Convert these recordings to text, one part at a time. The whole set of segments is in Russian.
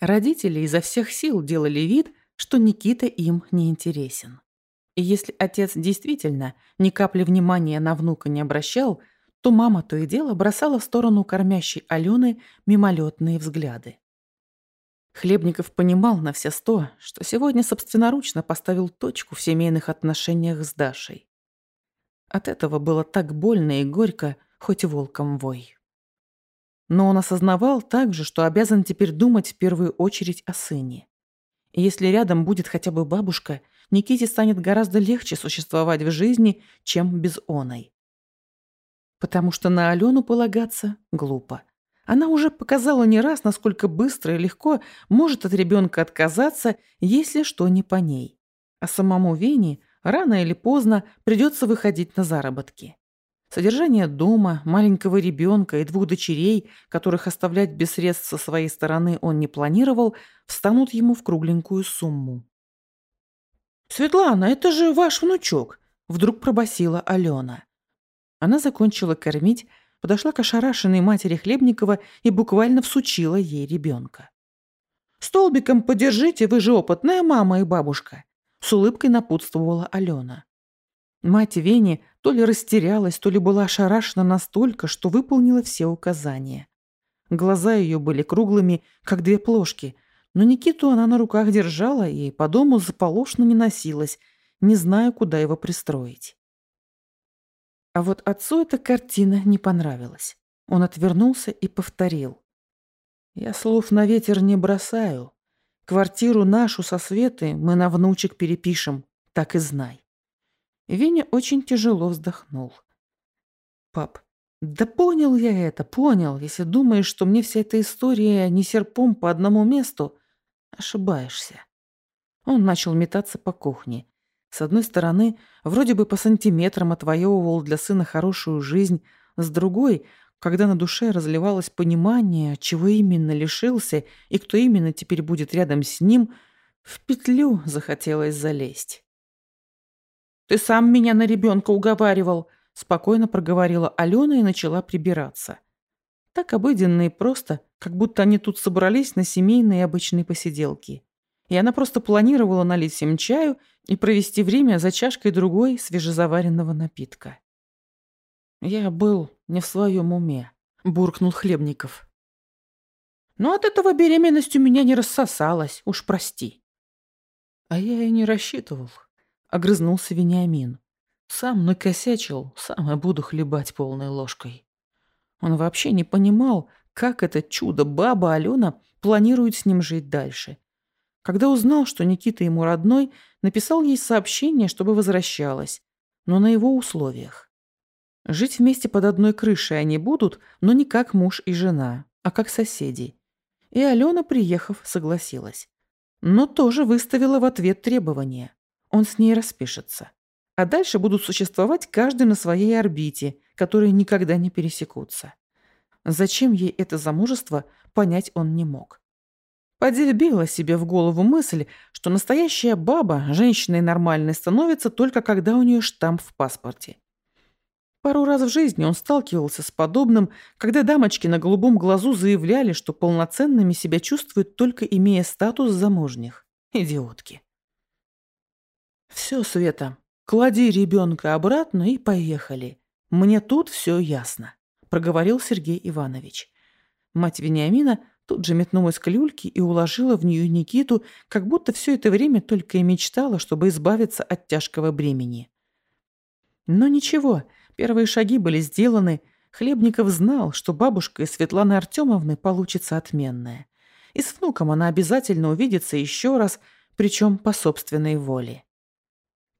Родители изо всех сил делали вид, что Никита им не интересен. И если отец действительно ни капли внимания на внука не обращал, то мама то и дело бросала в сторону кормящей Алены мимолетные взгляды. Хлебников понимал на все сто, что сегодня собственноручно поставил точку в семейных отношениях с Дашей. От этого было так больно и горько, хоть волком вой. Но он осознавал также, что обязан теперь думать в первую очередь о сыне. И если рядом будет хотя бы бабушка, Никите станет гораздо легче существовать в жизни, чем без оной. Потому что на Алену полагаться глупо. Она уже показала не раз, насколько быстро и легко может от ребенка отказаться, если что не по ней. А самому Вене рано или поздно придется выходить на заработки. Содержание дома, маленького ребенка и двух дочерей, которых оставлять без средств со своей стороны он не планировал, встанут ему в кругленькую сумму. «Светлана, это же ваш внучок!» – вдруг пробасила Алена. Она закончила кормить, подошла к ошарашенной матери Хлебникова и буквально всучила ей ребенка. «Столбиком подержите, вы же опытная мама и бабушка!» – с улыбкой напутствовала Алена. Мать Вени то ли растерялась, то ли была ошарашена настолько, что выполнила все указания. Глаза ее были круглыми, как две плошки, но Никиту она на руках держала и по дому заполошно не носилась, не зная, куда его пристроить. А вот отцу эта картина не понравилась. Он отвернулся и повторил. «Я слов на ветер не бросаю. Квартиру нашу со Светой мы на внучек перепишем, так и знай». Веня очень тяжело вздохнул. «Пап, да понял я это, понял. Если думаешь, что мне вся эта история не серпом по одному месту, ошибаешься». Он начал метаться по кухне. С одной стороны, вроде бы по сантиметрам отвоевывал для сына хорошую жизнь, с другой, когда на душе разливалось понимание, чего именно лишился и кто именно теперь будет рядом с ним, в петлю захотелось залезть. «Ты сам меня на ребенка уговаривал», – спокойно проговорила Алена и начала прибираться. Так обыденно и просто, как будто они тут собрались на семейные обычные посиделки. И она просто планировала налить им чаю и провести время за чашкой другой свежезаваренного напитка. «Я был не в своем уме», – буркнул Хлебников. «Но от этого беременность у меня не рассосалась, уж прости». «А я и не рассчитывал», — огрызнулся Вениамин. «Сам накосячил, сам и буду хлебать полной ложкой». Он вообще не понимал, как это чудо-баба Алена планирует с ним жить дальше. Когда узнал, что Никита ему родной, написал ей сообщение, чтобы возвращалась, но на его условиях. Жить вместе под одной крышей они будут, но не как муж и жена, а как соседи. И Алена, приехав, согласилась. Но тоже выставила в ответ требования. Он с ней распишется. А дальше будут существовать каждый на своей орбите, которые никогда не пересекутся. Зачем ей это замужество, понять он не мог. Подебила себе в голову мысль, что настоящая баба женщиной нормальной становится только когда у нее штамп в паспорте. Пару раз в жизни он сталкивался с подобным, когда дамочки на голубом глазу заявляли, что полноценными себя чувствуют только имея статус замужних. Идиотки. «Все, Света, клади ребенка обратно и поехали. Мне тут все ясно», — проговорил Сергей Иванович. Мать Вениамина тут же метнулась к люльке и уложила в нее Никиту, как будто все это время только и мечтала, чтобы избавиться от тяжкого бремени. Но ничего, первые шаги были сделаны. Хлебников знал, что бабушка и Светланы Артемовны получится отменная. И с внуком она обязательно увидится еще раз, причем по собственной воле.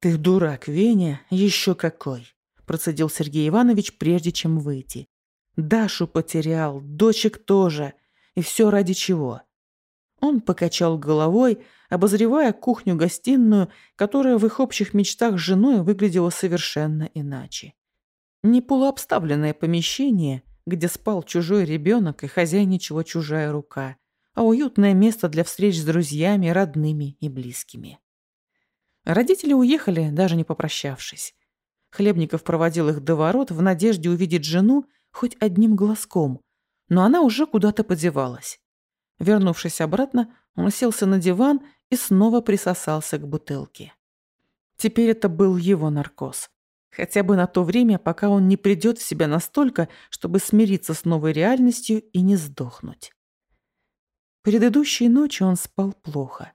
«Ты дурак, Веня, еще какой!» – процедил Сергей Иванович, прежде чем выйти. «Дашу потерял, дочек тоже. И все ради чего?» Он покачал головой, обозревая кухню-гостиную, которая в их общих мечтах с женой выглядела совершенно иначе. Не полуобставленное помещение, где спал чужой ребенок и хозяйничала чужая рука, а уютное место для встреч с друзьями, родными и близкими. Родители уехали, даже не попрощавшись. Хлебников проводил их до ворот в надежде увидеть жену хоть одним глазком, но она уже куда-то подевалась. Вернувшись обратно, он уселся на диван и снова присосался к бутылке. Теперь это был его наркоз. Хотя бы на то время, пока он не придет в себя настолько, чтобы смириться с новой реальностью и не сдохнуть. Предыдущей ночью он спал плохо.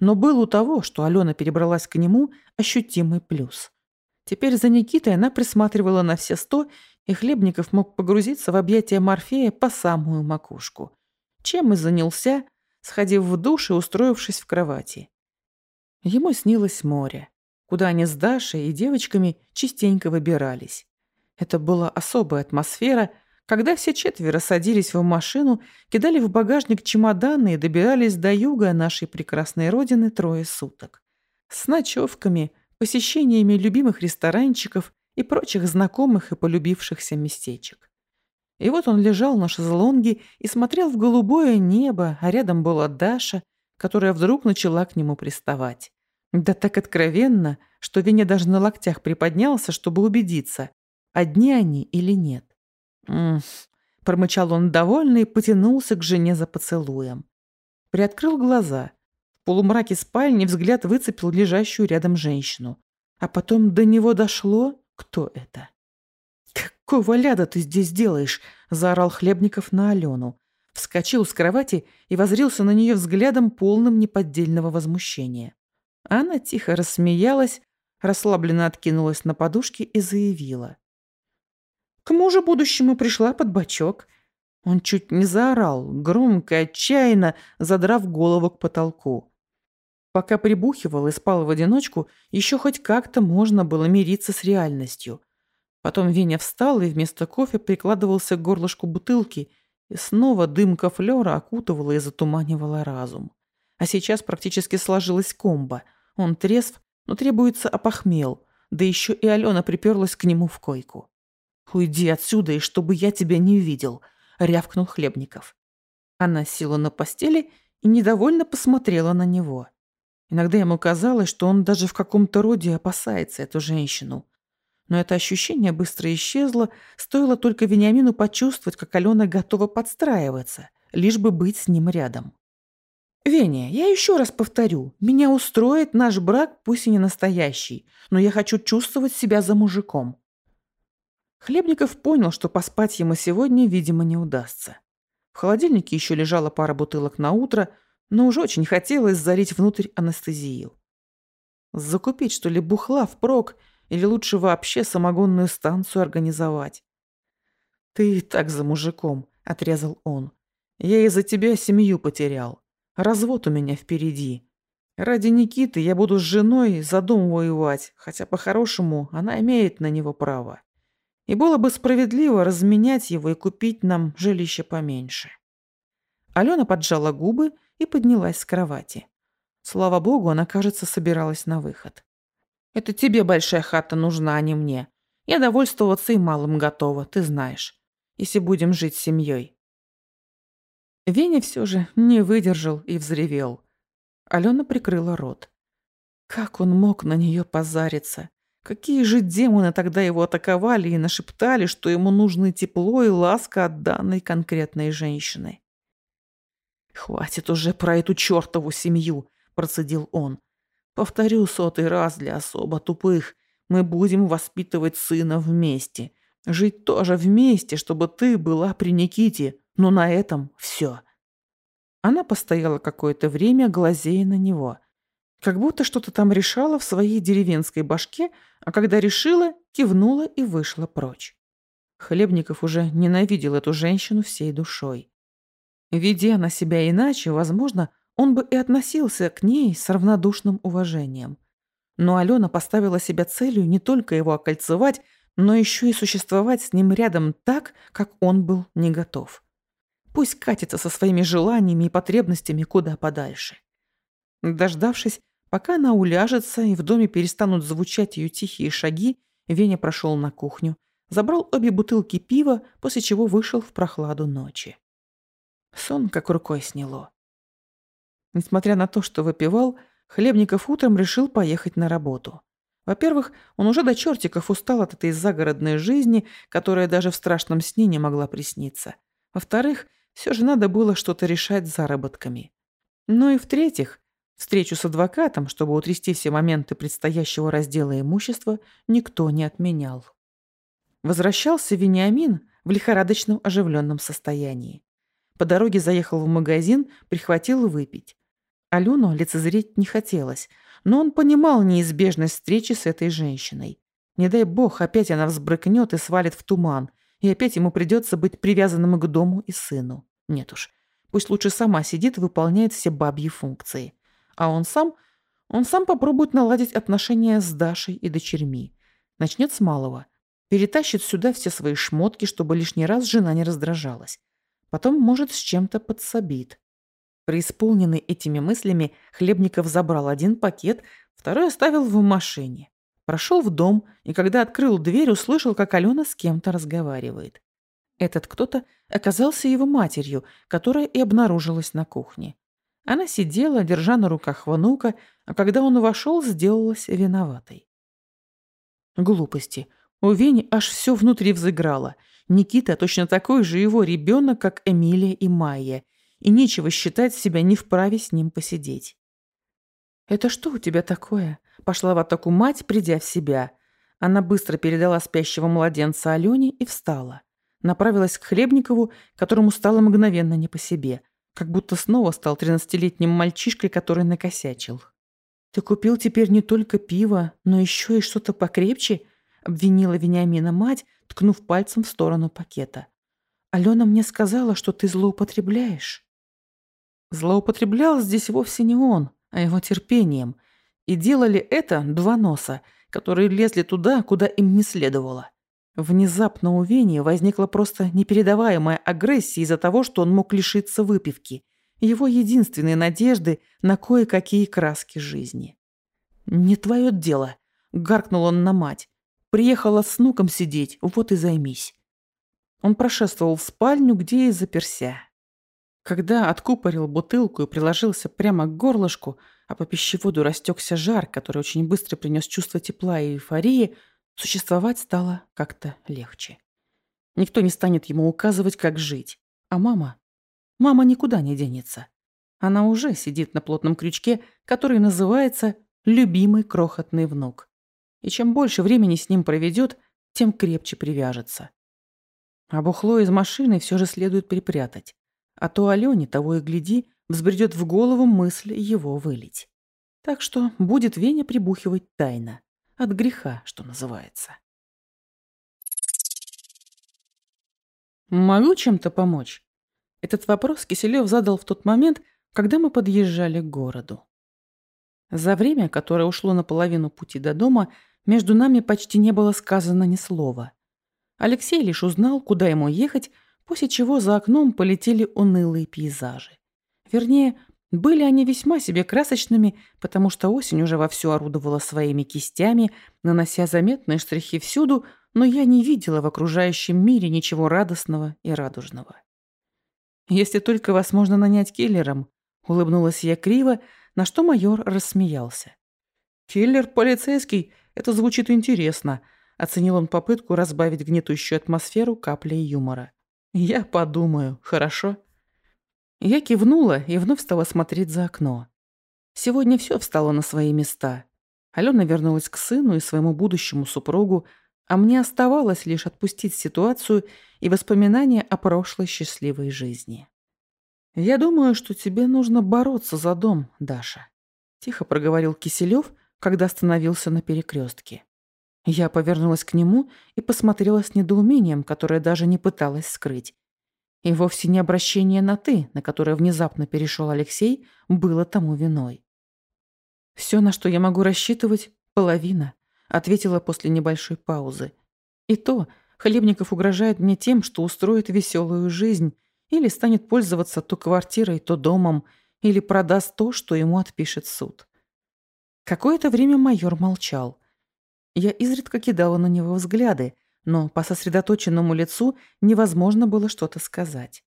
Но был у того, что Алена перебралась к нему, ощутимый плюс. Теперь за Никитой она присматривала на все сто, и Хлебников мог погрузиться в объятия Морфея по самую макушку. Чем и занялся, сходив в душ и устроившись в кровати. Ему снилось море куда они с Дашей и девочками частенько выбирались. Это была особая атмосфера, когда все четверо садились в машину, кидали в багажник чемоданы и добирались до юга нашей прекрасной родины трое суток. С ночевками, посещениями любимых ресторанчиков и прочих знакомых и полюбившихся местечек. И вот он лежал на шезлонге и смотрел в голубое небо, а рядом была Даша, которая вдруг начала к нему приставать. Да так откровенно, что Веня даже на локтях приподнялся, чтобы убедиться, одни они или нет. Промычал он довольно и потянулся к жене за поцелуем. Приоткрыл глаза. В полумраке спальни взгляд выцепил лежащую рядом женщину. А потом до него дошло, кто это. «Какого ляда ты здесь делаешь?» – заорал Хлебников на Алену. Вскочил с кровати и возрился на нее взглядом, полным неподдельного возмущения. Она тихо рассмеялась, расслабленно откинулась на подушке и заявила. «К мужу будущему пришла под бочок». Он чуть не заорал, громко, отчаянно, задрав голову к потолку. Пока прибухивал и спал в одиночку, еще хоть как-то можно было мириться с реальностью. Потом Веня встал и вместо кофе прикладывался к горлышку бутылки, и снова дымка флера окутывала и затуманивала разум. А сейчас практически сложилась комба. Он трезв, но требуется опохмел. Да еще и Алена приперлась к нему в койку. «Уйди отсюда, и чтобы я тебя не видел», — рявкнул Хлебников. Она села на постели и недовольно посмотрела на него. Иногда ему казалось, что он даже в каком-то роде опасается эту женщину. Но это ощущение быстро исчезло, стоило только Вениамину почувствовать, как Алена готова подстраиваться, лишь бы быть с ним рядом. «Веня, я еще раз повторю, меня устроит наш брак, пусть и не настоящий, но я хочу чувствовать себя за мужиком». Хлебников понял, что поспать ему сегодня, видимо, не удастся. В холодильнике еще лежала пара бутылок на утро, но уже очень хотелось залить внутрь анестезию. Закупить, что ли, бухла впрок, или лучше вообще самогонную станцию организовать? «Ты и так за мужиком», — отрезал он. «Я из-за тебя семью потерял. Развод у меня впереди. Ради Никиты я буду с женой за дом воевать, хотя по-хорошему она имеет на него право. И было бы справедливо разменять его и купить нам жилище поменьше. Алена поджала губы и поднялась с кровати. Слава богу, она, кажется, собиралась на выход. «Это тебе большая хата нужна, а не мне. Я довольствоваться и малым готова, ты знаешь. Если будем жить с семьей. Веня все же не выдержал и взревел. Алена прикрыла рот. Как он мог на нее позариться? Какие же демоны тогда его атаковали и нашептали, что ему нужны тепло и ласка от данной конкретной женщины? «Хватит уже про эту чертову семью», – процедил он. «Повторю сотый раз для особо тупых. Мы будем воспитывать сына вместе. Жить тоже вместе, чтобы ты была при Никите. Но на этом все. Она постояла какое-то время, глазея на него. Как будто что-то там решала в своей деревенской башке, а когда решила, кивнула и вышла прочь. Хлебников уже ненавидел эту женщину всей душой. Ведя на себя иначе, возможно, он бы и относился к ней с равнодушным уважением. Но Алена поставила себя целью не только его окольцевать, но еще и существовать с ним рядом так, как он был не готов. Пусть катится со своими желаниями и потребностями куда подальше. Дождавшись, пока она уляжется и в доме перестанут звучать ее тихие шаги, Веня прошел на кухню, забрал обе бутылки пива, после чего вышел в прохладу ночи. Сон как рукой сняло. Несмотря на то, что выпивал, Хлебников утром решил поехать на работу. Во-первых, он уже до чертиков устал от этой загородной жизни, которая даже в страшном сне не могла присниться. Во-вторых, все же надо было что-то решать с заработками. Ну и в-третьих, встречу с адвокатом, чтобы утрясти все моменты предстоящего раздела имущества, никто не отменял. Возвращался Вениамин в лихорадочном оживленном состоянии. По дороге заехал в магазин, прихватил выпить. Алену лицезреть не хотелось, но он понимал неизбежность встречи с этой женщиной. Не дай бог, опять она взбрыкнет и свалит в туман, и опять ему придется быть привязанным к дому и сыну. Нет уж, пусть лучше сама сидит и выполняет все бабьи функции. А он сам, он сам попробует наладить отношения с Дашей и дочерьми. Начнет с малого. Перетащит сюда все свои шмотки, чтобы лишний раз жена не раздражалась. Потом, может, с чем-то подсобит. Преисполненный этими мыслями, Хлебников забрал один пакет, второй оставил в машине. Прошел в дом, и когда открыл дверь, услышал, как Алена с кем-то разговаривает. Этот кто-то оказался его матерью, которая и обнаружилась на кухне. Она сидела, держа на руках внука, а когда он вошел, сделалась виноватой. Глупости. У Вени аж все внутри взыграло. Никита точно такой же его ребенок, как Эмилия и Майя, и нечего считать себя не вправе с ним посидеть. «Это что у тебя такое?» Пошла в атаку мать, придя в себя. Она быстро передала спящего младенца Алене и встала. Направилась к Хлебникову, которому стало мгновенно не по себе. Как будто снова стал тринадцатилетним мальчишкой, который накосячил. «Ты купил теперь не только пиво, но еще и что-то покрепче?» обвинила Вениамина мать, ткнув пальцем в сторону пакета. «Алена мне сказала, что ты злоупотребляешь». Злоупотреблял здесь вовсе не он, а его терпением. И делали это два носа, которые лезли туда, куда им не следовало. Внезапно у Вени возникла просто непередаваемая агрессия из-за того, что он мог лишиться выпивки, его единственной надежды на кое-какие краски жизни. «Не твое дело», — гаркнул он на мать. Приехала с внуком сидеть, вот и займись. Он прошествовал в спальню, где и заперся. Когда откупорил бутылку и приложился прямо к горлышку, а по пищеводу растекся жар, который очень быстро принес чувство тепла и эйфории, существовать стало как-то легче. Никто не станет ему указывать, как жить. А мама? Мама никуда не денется. Она уже сидит на плотном крючке, который называется «любимый крохотный внук» и чем больше времени с ним проведет, тем крепче привяжется. А бухло из машины все же следует припрятать, а то Алене, того и гляди, взбредет в голову мысль его вылить. Так что будет Веня прибухивать тайно, от греха, что называется. «Могу чем-то помочь?» Этот вопрос Киселев задал в тот момент, когда мы подъезжали к городу. За время, которое ушло на половину пути до дома, между нами почти не было сказано ни слова. Алексей лишь узнал, куда ему ехать, после чего за окном полетели унылые пейзажи. Вернее, были они весьма себе красочными, потому что осень уже вовсю орудовала своими кистями, нанося заметные штрихи всюду, но я не видела в окружающем мире ничего радостного и радужного. «Если только вас можно нанять киллером», — улыбнулась я криво, на что майор рассмеялся. «Киллер полицейский это звучит интересно», — оценил он попытку разбавить гнетущую атмосферу каплей юмора. «Я подумаю, хорошо?» Я кивнула и вновь стала смотреть за окно. Сегодня все встало на свои места. Алена вернулась к сыну и своему будущему супругу, а мне оставалось лишь отпустить ситуацию и воспоминания о прошлой счастливой жизни. «Я думаю, что тебе нужно бороться за дом, Даша», — тихо проговорил Киселев, когда остановился на перекрестке. Я повернулась к нему и посмотрела с недоумением, которое даже не пыталась скрыть. И вовсе не обращение на «ты», на которое внезапно перешел Алексей, было тому виной. «Все, на что я могу рассчитывать, половина», — ответила после небольшой паузы. «И то, Хлебников угрожает мне тем, что устроит веселую жизнь или станет пользоваться то квартирой, то домом, или продаст то, что ему отпишет суд. Какое-то время майор молчал. Я изредка кидала на него взгляды, но по сосредоточенному лицу невозможно было что-то сказать.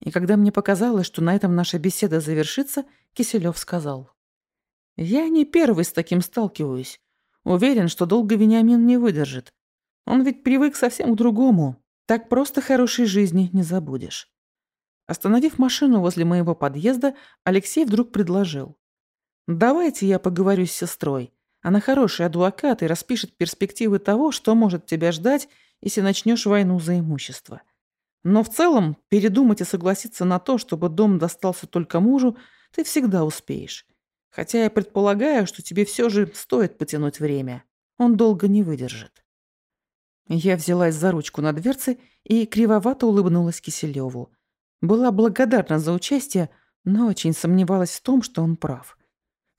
И когда мне показалось, что на этом наша беседа завершится, Киселев сказал. «Я не первый с таким сталкиваюсь. Уверен, что долго Вениамин не выдержит. Он ведь привык совсем к другому. Так просто хорошей жизни не забудешь. Остановив машину возле моего подъезда, Алексей вдруг предложил. «Давайте я поговорю с сестрой. Она хороший адвокат и распишет перспективы того, что может тебя ждать, если начнешь войну за имущество. Но в целом передумать и согласиться на то, чтобы дом достался только мужу, ты всегда успеешь. Хотя я предполагаю, что тебе все же стоит потянуть время. Он долго не выдержит». Я взялась за ручку на дверце и кривовато улыбнулась Киселеву. Была благодарна за участие, но очень сомневалась в том, что он прав.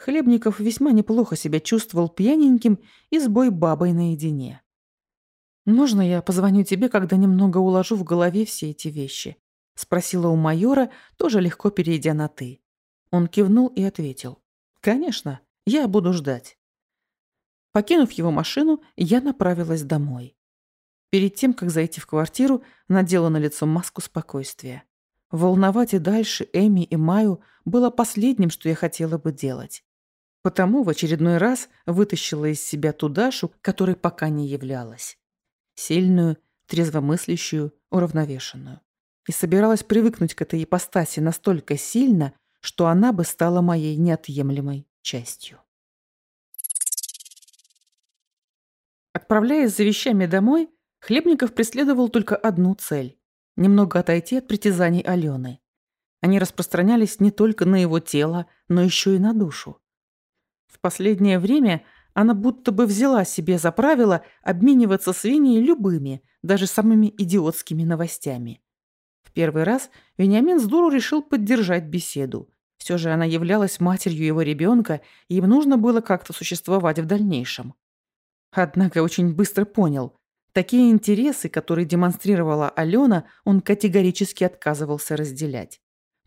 Хлебников весьма неплохо себя чувствовал пьяненьким и с бой бабой наедине. «Можно я позвоню тебе, когда немного уложу в голове все эти вещи?» — спросила у майора, тоже легко перейдя на «ты». Он кивнул и ответил. «Конечно, я буду ждать». Покинув его машину, я направилась домой. Перед тем, как зайти в квартиру, надела на лицо маску спокойствия. Волновать и дальше Эми и Маю было последним, что я хотела бы делать. Потому в очередной раз вытащила из себя ту Дашу, которой пока не являлась. Сильную, трезвомыслящую, уравновешенную. И собиралась привыкнуть к этой ипостаси настолько сильно, что она бы стала моей неотъемлемой частью. Отправляясь за вещами домой, Хлебников преследовал только одну цель немного отойти от притязаний Алены. Они распространялись не только на его тело, но еще и на душу. В последнее время она будто бы взяла себе за правило обмениваться с Виней любыми, даже самыми идиотскими новостями. В первый раз Вениамин с дуру решил поддержать беседу. Все же она являлась матерью его ребенка, и им нужно было как-то существовать в дальнейшем. Однако очень быстро понял, Такие интересы, которые демонстрировала Алена, он категорически отказывался разделять.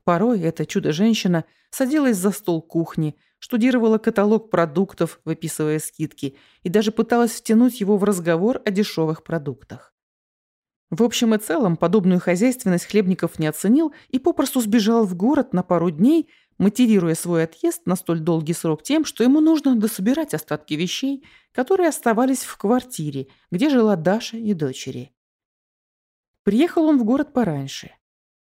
Порой эта чудо-женщина садилась за стол кухни, штудировала каталог продуктов, выписывая скидки, и даже пыталась втянуть его в разговор о дешевых продуктах. В общем и целом, подобную хозяйственность Хлебников не оценил и попросту сбежал в город на пару дней, мотивируя свой отъезд на столь долгий срок тем, что ему нужно дособирать остатки вещей, которые оставались в квартире, где жила Даша и дочери. Приехал он в город пораньше.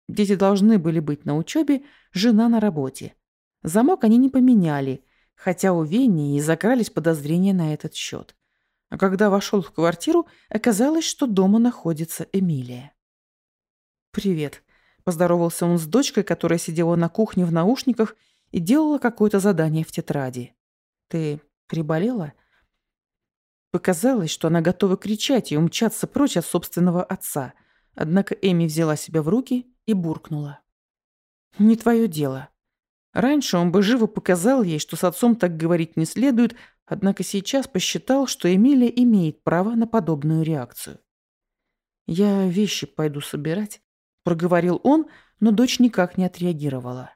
Дети должны были быть на учебе, жена на работе. Замок они не поменяли, хотя у Вени и закрались подозрения на этот счет. А когда вошел в квартиру, оказалось, что дома находится Эмилия. «Привет», Поздоровался он с дочкой, которая сидела на кухне в наушниках и делала какое-то задание в тетради. «Ты приболела?» Показалось, что она готова кричать и умчаться прочь от собственного отца. Однако Эми взяла себя в руки и буркнула. «Не твое дело». Раньше он бы живо показал ей, что с отцом так говорить не следует, однако сейчас посчитал, что Эмилия имеет право на подобную реакцию. «Я вещи пойду собирать», проговорил он, но дочь никак не отреагировала.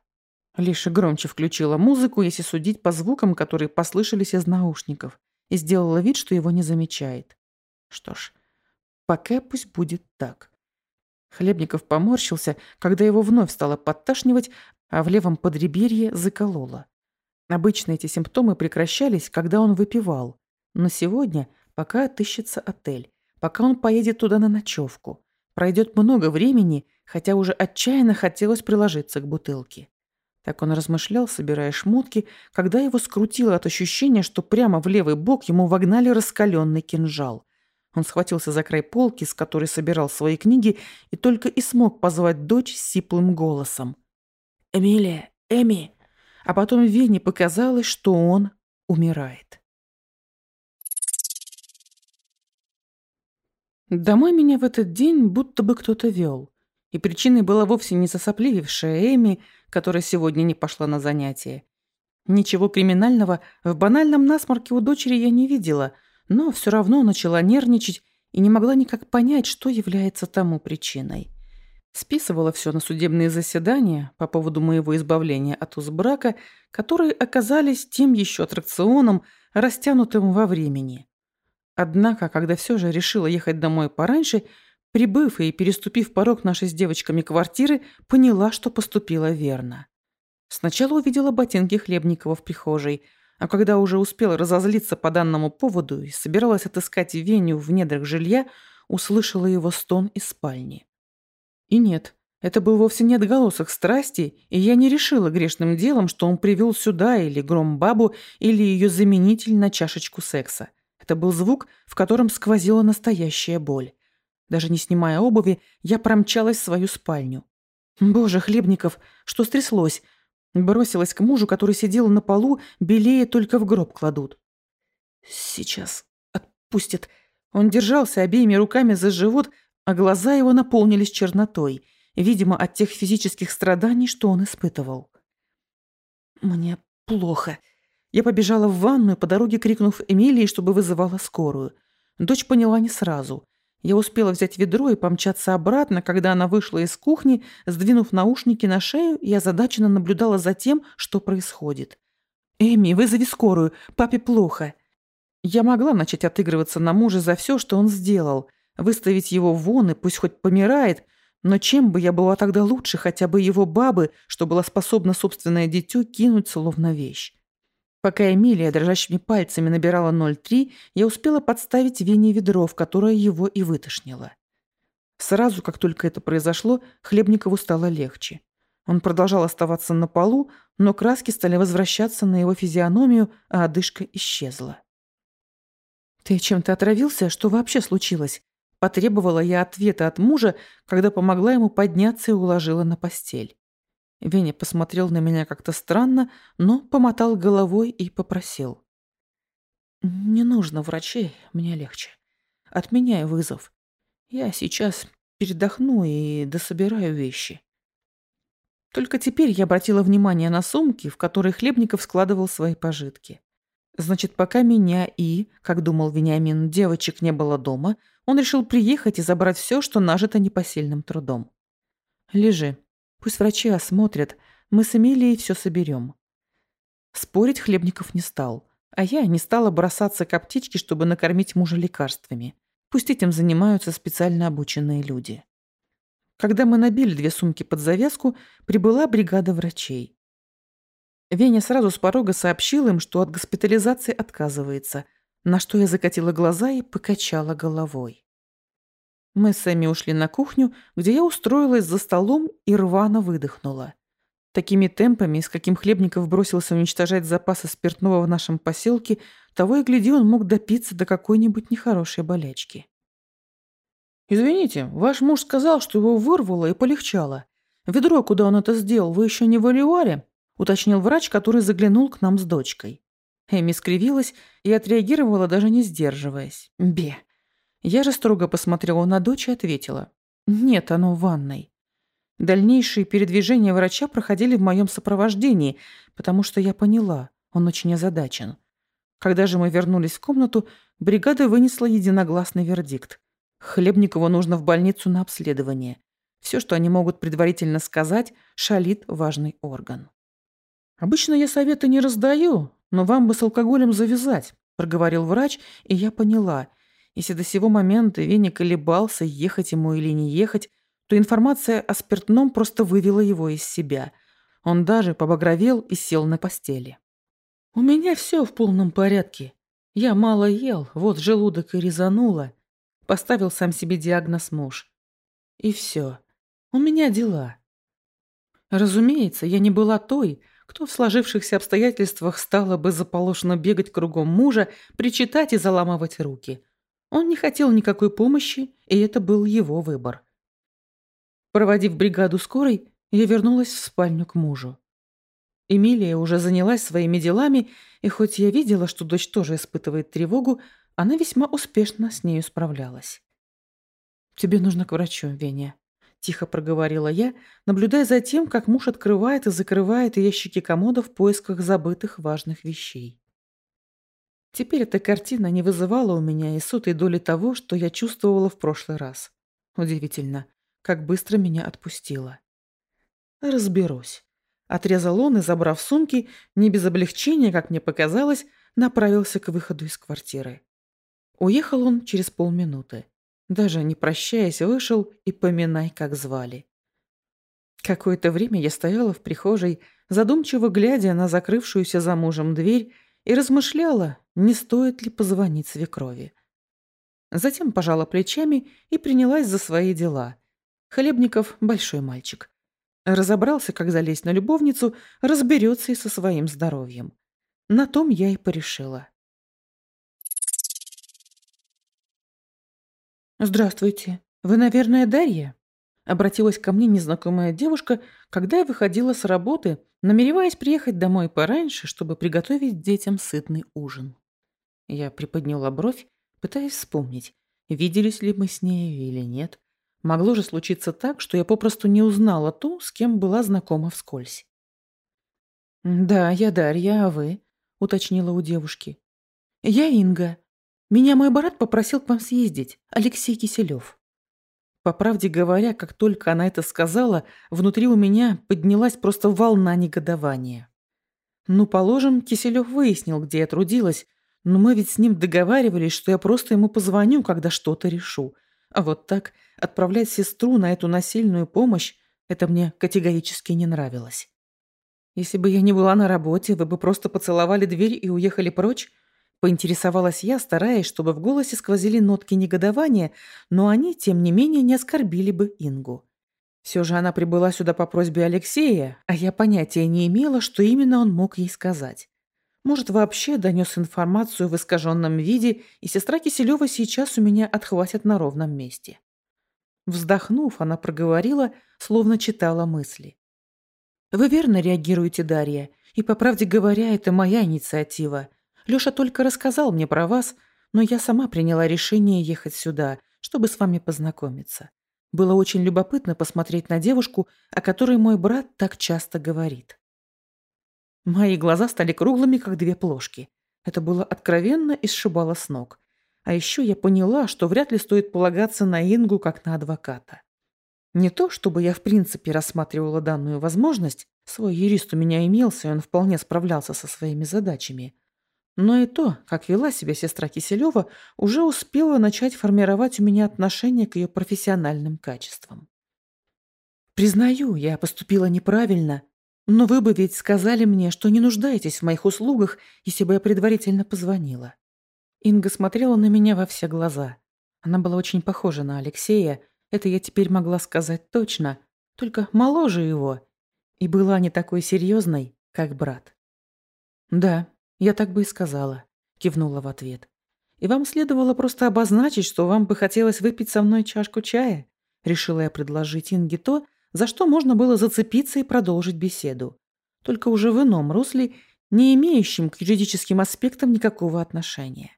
Лишь громче включила музыку, если судить по звукам, которые послышались из наушников, и сделала вид, что его не замечает. Что ж, пока пусть будет так. Хлебников поморщился, когда его вновь стало подташнивать, а в левом подреберье закололо. Обычно эти симптомы прекращались, когда он выпивал. Но сегодня, пока отыщется отель, пока он поедет туда на ночевку, пройдет много времени, хотя уже отчаянно хотелось приложиться к бутылке. Так он размышлял, собирая шмотки, когда его скрутило от ощущения, что прямо в левый бок ему вогнали раскаленный кинжал. Он схватился за край полки, с которой собирал свои книги, и только и смог позвать дочь сиплым голосом. «Эмилия! Эми!» А потом Вене показалось, что он умирает. Домой меня в этот день будто бы кто-то вел. И причиной была вовсе не засопливившая Эми, которая сегодня не пошла на занятия. Ничего криминального в банальном насморке у дочери я не видела, но все равно начала нервничать и не могла никак понять, что является тому причиной. Списывала все на судебные заседания по поводу моего избавления от узбрака, которые оказались тем еще аттракционом, растянутым во времени. Однако, когда все же решила ехать домой пораньше, Прибыв и переступив порог нашей с девочками квартиры, поняла, что поступила верно. Сначала увидела ботинки Хлебникова в прихожей, а когда уже успела разозлиться по данному поводу и собиралась отыскать Веню в недрах жилья, услышала его стон из спальни. И нет, Это был вовсе не отголосок страсти, и я не решила грешным делом, что он привел сюда или гром-бабу, или ее заменитель на чашечку секса. Это был звук, в котором сквозила настоящая боль. Даже не снимая обуви, я промчалась в свою спальню. «Боже, Хлебников, что стряслось?» Бросилась к мужу, который сидел на полу, белее только в гроб кладут. «Сейчас отпустит». Он держался обеими руками за живот, а глаза его наполнились чернотой, видимо, от тех физических страданий, что он испытывал. «Мне плохо». Я побежала в ванную, по дороге крикнув Эмилии, чтобы вызывала скорую. Дочь поняла не сразу. Я успела взять ведро и помчаться обратно, когда она вышла из кухни, сдвинув наушники на шею, и озадаченно наблюдала за тем, что происходит. «Эми, вызови скорую, папе плохо». Я могла начать отыгрываться на мужа за все, что он сделал, выставить его вон и пусть хоть помирает, но чем бы я была тогда лучше хотя бы его бабы, что была способна собственное дитё кинуть словно вещь. Пока Эмилия дрожащими пальцами набирала 0,3, я успела подставить Вене ведро, в которое его и вытошнило. Сразу, как только это произошло, Хлебникову стало легче. Он продолжал оставаться на полу, но краски стали возвращаться на его физиономию, а одышка исчезла. «Ты чем-то отравился? Что вообще случилось?» Потребовала я ответа от мужа, когда помогла ему подняться и уложила на постель. Веня посмотрел на меня как-то странно, но помотал головой и попросил. «Не нужно врачей, мне легче. Отменяй вызов. Я сейчас передохну и дособираю вещи». Только теперь я обратила внимание на сумки, в которые Хлебников складывал свои пожитки. Значит, пока меня и, как думал Вениамин, девочек не было дома, он решил приехать и забрать все, что нажито непосильным трудом. «Лежи», Пусть врачи осмотрят, мы с Эмилией все соберем. Спорить Хлебников не стал, а я не стала бросаться к аптечке, чтобы накормить мужа лекарствами. Пусть этим занимаются специально обученные люди. Когда мы набили две сумки под завязку, прибыла бригада врачей. Веня сразу с порога сообщил им, что от госпитализации отказывается, на что я закатила глаза и покачала головой. Мы с Эми ушли на кухню, где я устроилась за столом и рвано выдохнула. Такими темпами, с каким Хлебников бросился уничтожать запасы спиртного в нашем поселке, того и гляди, он мог допиться до какой-нибудь нехорошей болячки. «Извините, ваш муж сказал, что его вырвало и полегчало. Ведро, куда он это сделал, вы еще не в Оливаре?» — уточнил врач, который заглянул к нам с дочкой. Эми скривилась и отреагировала, даже не сдерживаясь. «Бе, я же строго посмотрела на дочь и ответила. «Нет, оно в ванной». Дальнейшие передвижения врача проходили в моем сопровождении, потому что я поняла, он очень озадачен. Когда же мы вернулись в комнату, бригада вынесла единогласный вердикт. Хлебникову нужно в больницу на обследование. Все, что они могут предварительно сказать, шалит важный орган. «Обычно я советы не раздаю, но вам бы с алкоголем завязать», – проговорил врач, и я поняла. Если до сего момента Веня колебался, ехать ему или не ехать, то информация о спиртном просто вывела его из себя. Он даже побагровел и сел на постели. «У меня все в полном порядке. Я мало ел, вот желудок и резануло», — поставил сам себе диагноз муж. «И все. У меня дела». Разумеется, я не была той, кто в сложившихся обстоятельствах стала бы заполошно бегать кругом мужа, причитать и заламывать руки. Он не хотел никакой помощи, и это был его выбор. Проводив бригаду скорой, я вернулась в спальню к мужу. Эмилия уже занялась своими делами, и хоть я видела, что дочь тоже испытывает тревогу, она весьма успешно с нею справлялась. «Тебе нужно к врачу, Веня», — тихо проговорила я, наблюдая за тем, как муж открывает и закрывает ящики комода в поисках забытых важных вещей. Теперь эта картина не вызывала у меня и сотой доли того, что я чувствовала в прошлый раз. Удивительно, как быстро меня отпустило. Разберусь. Отрезал он и, забрав сумки, не без облегчения, как мне показалось, направился к выходу из квартиры. Уехал он через полминуты. Даже не прощаясь, вышел и поминай, как звали. Какое-то время я стояла в прихожей, задумчиво глядя на закрывшуюся за мужем дверь и размышляла, не стоит ли позвонить свекрови. Затем пожала плечами и принялась за свои дела. Хлебников – большой мальчик. Разобрался, как залезть на любовницу, разберется и со своим здоровьем. На том я и порешила. «Здравствуйте. Вы, наверное, Дарья?» Обратилась ко мне незнакомая девушка, когда я выходила с работы, намереваясь приехать домой пораньше, чтобы приготовить детям сытный ужин. Я приподняла бровь, пытаясь вспомнить, виделись ли мы с нею или нет. Могло же случиться так, что я попросту не узнала ту, с кем была знакома вскользь. «Да, я Дарья, а вы?» — уточнила у девушки. «Я Инга. Меня мой брат попросил к вам съездить, Алексей Киселев». По правде говоря, как только она это сказала, внутри у меня поднялась просто волна негодования. Ну, положим, Киселев выяснил, где я трудилась, но мы ведь с ним договаривались, что я просто ему позвоню, когда что-то решу. А вот так отправлять сестру на эту насильную помощь, это мне категорически не нравилось. Если бы я не была на работе, вы бы просто поцеловали дверь и уехали прочь? Поинтересовалась я, стараясь, чтобы в голосе сквозили нотки негодования, но они, тем не менее, не оскорбили бы Ингу. Все же она прибыла сюда по просьбе Алексея, а я понятия не имела, что именно он мог ей сказать. Может, вообще донес информацию в искаженном виде, и сестра Киселева сейчас у меня отхватит на ровном месте. Вздохнув, она проговорила, словно читала мысли. «Вы верно реагируете, Дарья, и, по правде говоря, это моя инициатива. Лёша только рассказал мне про вас, но я сама приняла решение ехать сюда, чтобы с вами познакомиться. Было очень любопытно посмотреть на девушку, о которой мой брат так часто говорит. Мои глаза стали круглыми, как две плошки. Это было откровенно и сшибало с ног. А еще я поняла, что вряд ли стоит полагаться на Ингу как на адвоката. Не то, чтобы я в принципе рассматривала данную возможность, свой юрист у меня имелся, и он вполне справлялся со своими задачами. Но и то, как вела себя сестра Киселева, уже успела начать формировать у меня отношение к ее профессиональным качествам. Признаю, я поступила неправильно, но вы бы ведь сказали мне, что не нуждаетесь в моих услугах, если бы я предварительно позвонила. Инга смотрела на меня во все глаза. Она была очень похожа на Алексея, это я теперь могла сказать точно, только моложе его. И была не такой серьезной, как брат. «Да, я так бы и сказала», — кивнула в ответ. «И вам следовало просто обозначить, что вам бы хотелось выпить со мной чашку чая?» Решила я предложить Инге то, за что можно было зацепиться и продолжить беседу. Только уже в ином русле, не имеющем к юридическим аспектам никакого отношения.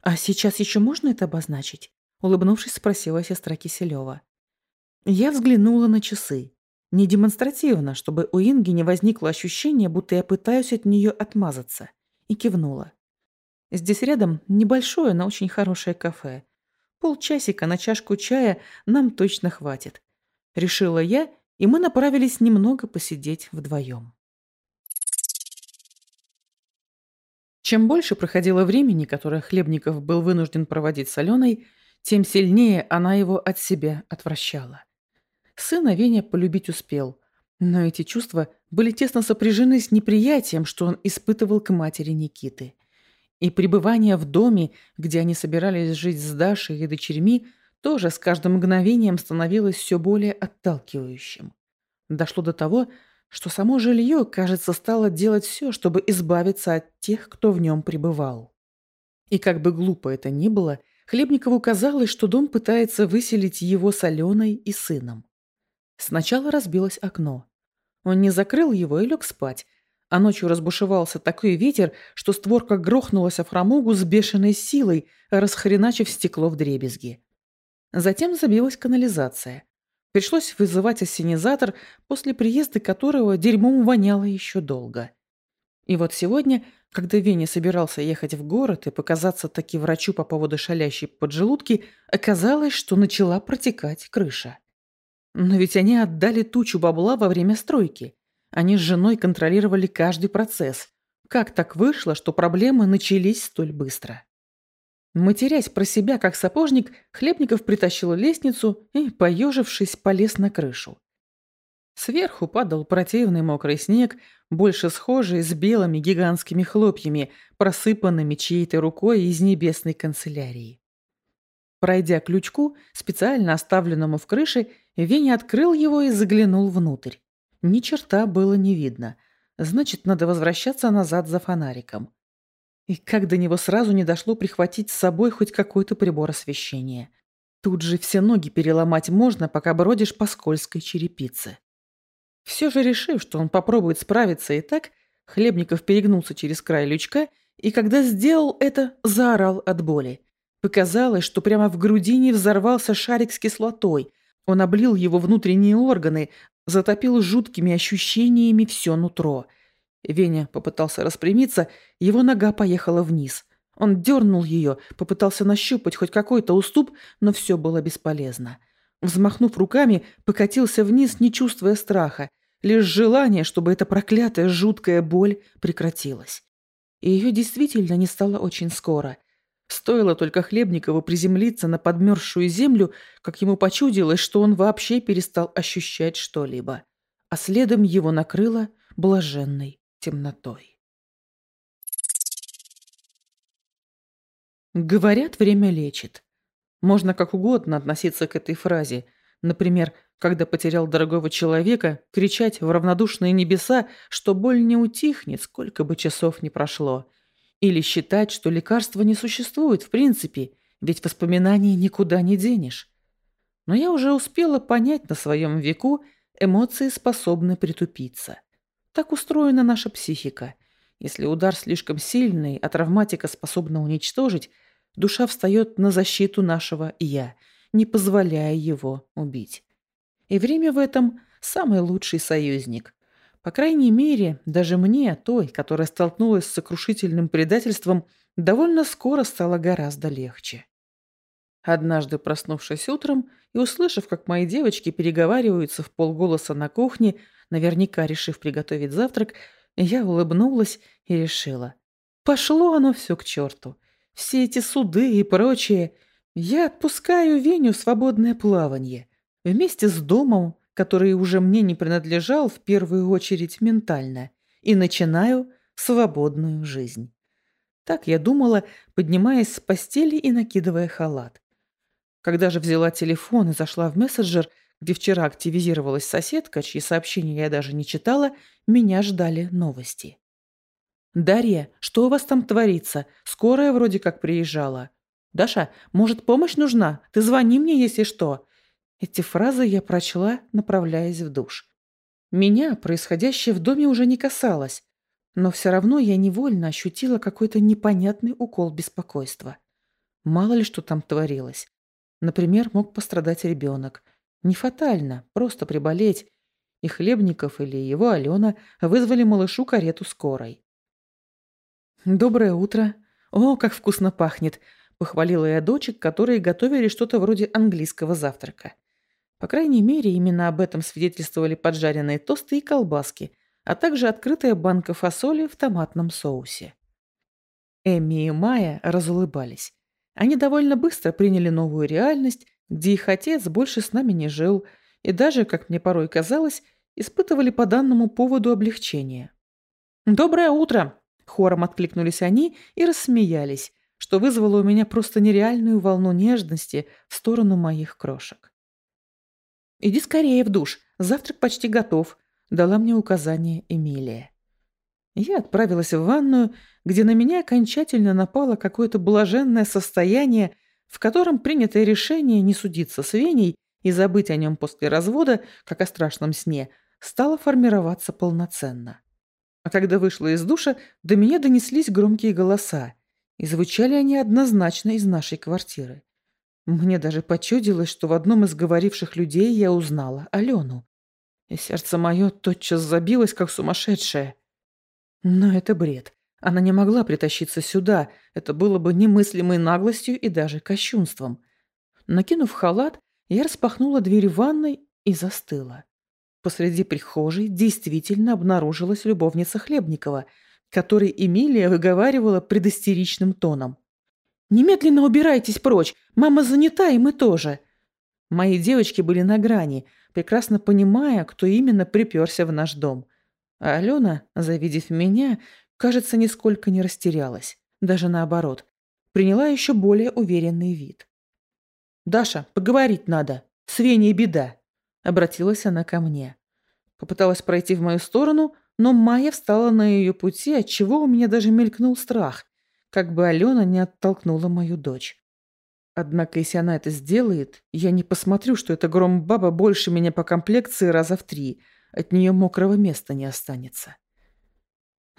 «А сейчас еще можно это обозначить?» Улыбнувшись, спросила сестра Киселева. Я взглянула на часы. Не демонстративно, чтобы у Инги не возникло ощущения, будто я пытаюсь от нее отмазаться. И кивнула. Здесь рядом небольшое, но очень хорошее кафе. Полчасика на чашку чая нам точно хватит. Решила я, и мы направились немного посидеть вдвоем. Чем больше проходило времени, которое Хлебников был вынужден проводить с Аленой, тем сильнее она его от себя отвращала. Сына Веня полюбить успел, но эти чувства были тесно сопряжены с неприятием, что он испытывал к матери Никиты. И пребывание в доме, где они собирались жить с Дашей и дочерьми, тоже с каждым мгновением становилось все более отталкивающим. Дошло до того, что само жилье, кажется, стало делать все, чтобы избавиться от тех, кто в нем пребывал. И как бы глупо это ни было, Хлебникову казалось, что дом пытается выселить его с Аленой и сыном. Сначала разбилось окно. Он не закрыл его и лег спать, а ночью разбушевался такой ветер, что створка грохнулась о фрамугу с бешеной силой, расхреначив стекло в дребезги. Затем забилась канализация. Пришлось вызывать ассенизатор, после приезда которого дерьмом воняло еще долго. И вот сегодня, когда Веня собирался ехать в город и показаться таки врачу по поводу шалящей поджелудки, оказалось, что начала протекать крыша. Но ведь они отдали тучу бабла во время стройки. Они с женой контролировали каждый процесс. Как так вышло, что проблемы начались столь быстро? Матерясь про себя, как сапожник, Хлебников притащил лестницу и, поежившись, полез на крышу. Сверху падал противный мокрый снег, больше схожий с белыми гигантскими хлопьями, просыпанными чьей-то рукой из небесной канцелярии. Пройдя к лючку, специально оставленному в крыше, Веня открыл его и заглянул внутрь. Ни черта было не видно. Значит, надо возвращаться назад за фонариком. И как до него сразу не дошло прихватить с собой хоть какой-то прибор освещения. Тут же все ноги переломать можно, пока бродишь по скользкой черепице. Все же решив, что он попробует справиться и так, Хлебников перегнулся через край лючка и, когда сделал это, заорал от боли. Показалось, что прямо в грудине взорвался шарик с кислотой. Он облил его внутренние органы, затопил жуткими ощущениями все нутро. Веня попытался распрямиться, его нога поехала вниз. Он дернул ее, попытался нащупать хоть какой-то уступ, но все было бесполезно. Взмахнув руками, покатился вниз, не чувствуя страха, лишь желание, чтобы эта проклятая жуткая боль прекратилась. И ее действительно не стало очень скоро. Стоило только Хлебникову приземлиться на подмерзшую землю, как ему почудилось, что он вообще перестал ощущать что-либо. А следом его накрыло блаженной темнотой. Говорят, время лечит. Можно как угодно относиться к этой фразе. Например, когда потерял дорогого человека, кричать в равнодушные небеса, что боль не утихнет, сколько бы часов ни прошло. Или считать, что лекарства не существует в принципе, ведь воспоминаний никуда не денешь. Но я уже успела понять на своем веку, эмоции способны притупиться. Так устроена наша психика. Если удар слишком сильный, а травматика способна уничтожить, душа встает на защиту нашего «я», не позволяя его убить. И время в этом самый лучший союзник. По крайней мере, даже мне, той, которая столкнулась с сокрушительным предательством, довольно скоро стало гораздо легче. Однажды, проснувшись утром и услышав, как мои девочки переговариваются в полголоса на кухне, наверняка решив приготовить завтрак, я улыбнулась и решила. Пошло оно все к черту. Все эти суды и прочее. Я отпускаю Веню свободное плавание. Вместе с домом, который уже мне не принадлежал в первую очередь ментально, и начинаю свободную жизнь. Так я думала, поднимаясь с постели и накидывая халат. Когда же взяла телефон и зашла в мессенджер, где вчера активизировалась соседка, чьи сообщения я даже не читала, меня ждали новости. «Дарья, что у вас там творится? Скорая вроде как приезжала». «Даша, может, помощь нужна? Ты звони мне, если что». Эти фразы я прочла, направляясь в душ. Меня происходящее в доме уже не касалось, но все равно я невольно ощутила какой-то непонятный укол беспокойства. Мало ли что там творилось. Например, мог пострадать ребенок. Не фатально, просто приболеть. И Хлебников или его Алена вызвали малышу карету скорой. «Доброе утро. О, как вкусно пахнет!» – похвалила я дочек, которые готовили что-то вроде английского завтрака. По крайней мере, именно об этом свидетельствовали поджаренные тосты и колбаски, а также открытая банка фасоли в томатном соусе. Эми и Майя разулыбались. Они довольно быстро приняли новую реальность, где их отец больше с нами не жил, и даже, как мне порой казалось, испытывали по данному поводу облегчение. «Доброе утро!» Хором откликнулись они и рассмеялись, что вызвало у меня просто нереальную волну нежности в сторону моих крошек. «Иди скорее в душ, завтрак почти готов», — дала мне указание Эмилия. Я отправилась в ванную, где на меня окончательно напало какое-то блаженное состояние, в котором принятое решение не судиться с Веней и забыть о нем после развода, как о страшном сне, стало формироваться полноценно. А когда вышла из душа, до меня донеслись громкие голоса, и звучали они однозначно из нашей квартиры. Мне даже почудилось, что в одном из говоривших людей я узнала Алену. И сердце мое тотчас забилось, как сумасшедшее. Но это бред. Она не могла притащиться сюда. Это было бы немыслимой наглостью и даже кощунством. Накинув халат, я распахнула дверь ванной и застыла. Посреди прихожей действительно обнаружилась любовница Хлебникова, которой Эмилия выговаривала предостеричным тоном. «Немедленно убирайтесь прочь! Мама занята, и мы тоже!» Мои девочки были на грани, прекрасно понимая, кто именно приперся в наш дом. А Алена, завидев меня, кажется, нисколько не растерялась. Даже наоборот. Приняла еще более уверенный вид. «Даша, поговорить надо. С Веней беда», — обратилась она ко мне. Попыталась пройти в мою сторону, но Майя встала на ее пути, отчего у меня даже мелькнул страх, как бы Алена не оттолкнула мою дочь. Однако, если она это сделает, я не посмотрю, что эта громбаба больше меня по комплекции раза в три. От нее мокрого места не останется.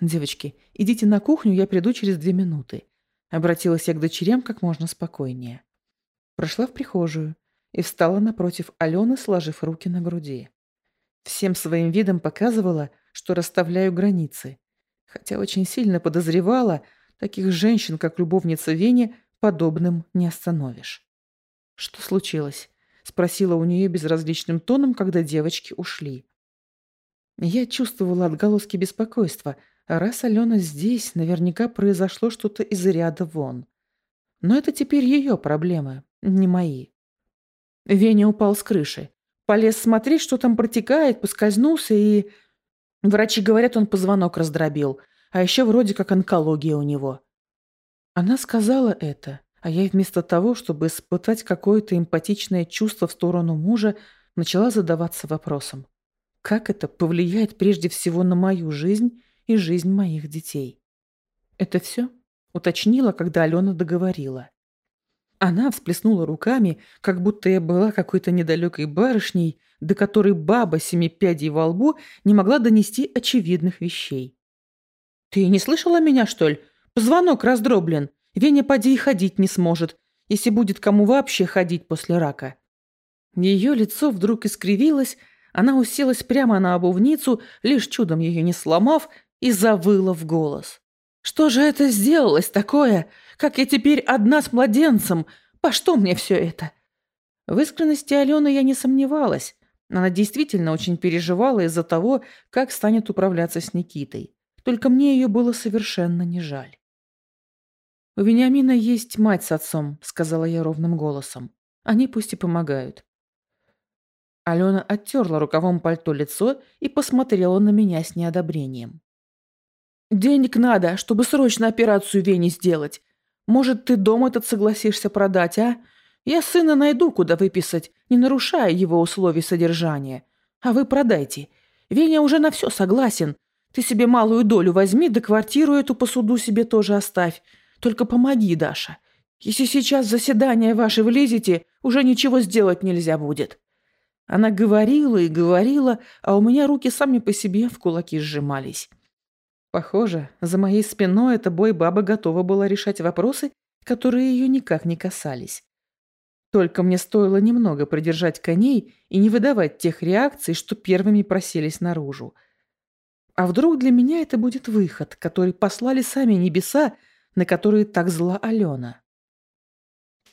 «Девочки, идите на кухню, я приду через две минуты». Обратилась я к дочерям как можно спокойнее. Прошла в прихожую и встала напротив Алены, сложив руки на груди. Всем своим видом показывала, что расставляю границы. Хотя очень сильно подозревала, таких женщин, как любовница Вени, подобным не остановишь. «Что случилось?» — спросила у нее безразличным тоном, когда девочки ушли. Я чувствовала отголоски беспокойства, раз Алена здесь, наверняка произошло что-то из ряда вон. Но это теперь ее проблемы, не мои. Веня упал с крыши. Полез смотреть, что там протекает, поскользнулся и... Врачи говорят, он позвонок раздробил. А еще вроде как онкология у него. Она сказала это, а я вместо того, чтобы испытать какое-то эмпатичное чувство в сторону мужа, начала задаваться вопросом. Как это повлияет прежде всего на мою жизнь и жизнь моих детей? Это все? Уточнила, когда Алена договорила. Она всплеснула руками, как будто я была какой-то недалекой барышней, до которой баба семи пядей во лбу не могла донести очевидных вещей. «Ты не слышала меня, что ли? Позвонок раздроблен. Веня поди и ходить не сможет, если будет кому вообще ходить после рака». Ее лицо вдруг искривилось, она уселась прямо на обувницу, лишь чудом ее не сломав, и завыла в голос. «Что же это сделалось такое? Как я теперь одна с младенцем? По что мне все это?» В искренности Алены я не сомневалась. Она действительно очень переживала из-за того, как станет управляться с Никитой. Только мне ее было совершенно не жаль. «У Вениамина есть мать с отцом», — сказала я ровным голосом. «Они пусть и помогают». Алена оттерла рукавом пальто лицо и посмотрела на меня с неодобрением. «Денег надо, чтобы срочно операцию Вени сделать. Может, ты дом этот согласишься продать, а? Я сына найду, куда выписать, не нарушая его условий содержания. А вы продайте. Веня уже на все согласен. Ты себе малую долю возьми, да квартиру эту по суду себе тоже оставь. Только помоги, Даша. Если сейчас в заседание ваше влезете, уже ничего сделать нельзя будет». Она говорила и говорила, а у меня руки сами по себе в кулаки сжимались. Похоже, за моей спиной эта бой-баба готова была решать вопросы, которые ее никак не касались. Только мне стоило немного придержать коней и не выдавать тех реакций, что первыми просились наружу. А вдруг для меня это будет выход, который послали сами небеса, на которые так зла Алена?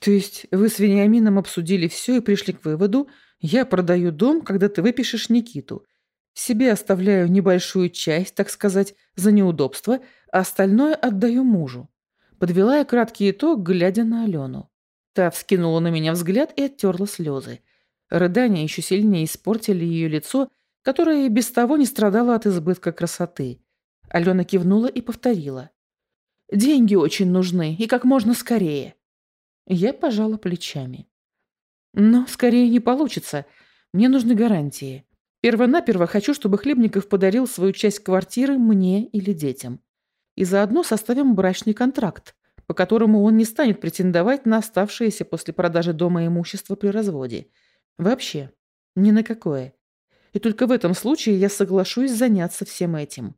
То есть вы с Вениамином обсудили все и пришли к выводу, я продаю дом, когда ты выпишешь Никиту. Себе оставляю небольшую часть, так сказать, за неудобство, а остальное отдаю мужу. Подвела я краткий итог, глядя на Алену. Та вскинула на меня взгляд и оттерла слезы. Рыдания еще сильнее испортили ее лицо, которое без того не страдало от избытка красоты. Алена кивнула и повторила. «Деньги очень нужны, и как можно скорее». Я пожала плечами. «Но скорее не получится. Мне нужны гарантии. Первонаперво хочу, чтобы Хлебников подарил свою часть квартиры мне или детям. И заодно составим брачный контракт, по которому он не станет претендовать на оставшееся после продажи дома имущество при разводе. Вообще, ни на какое. И только в этом случае я соглашусь заняться всем этим.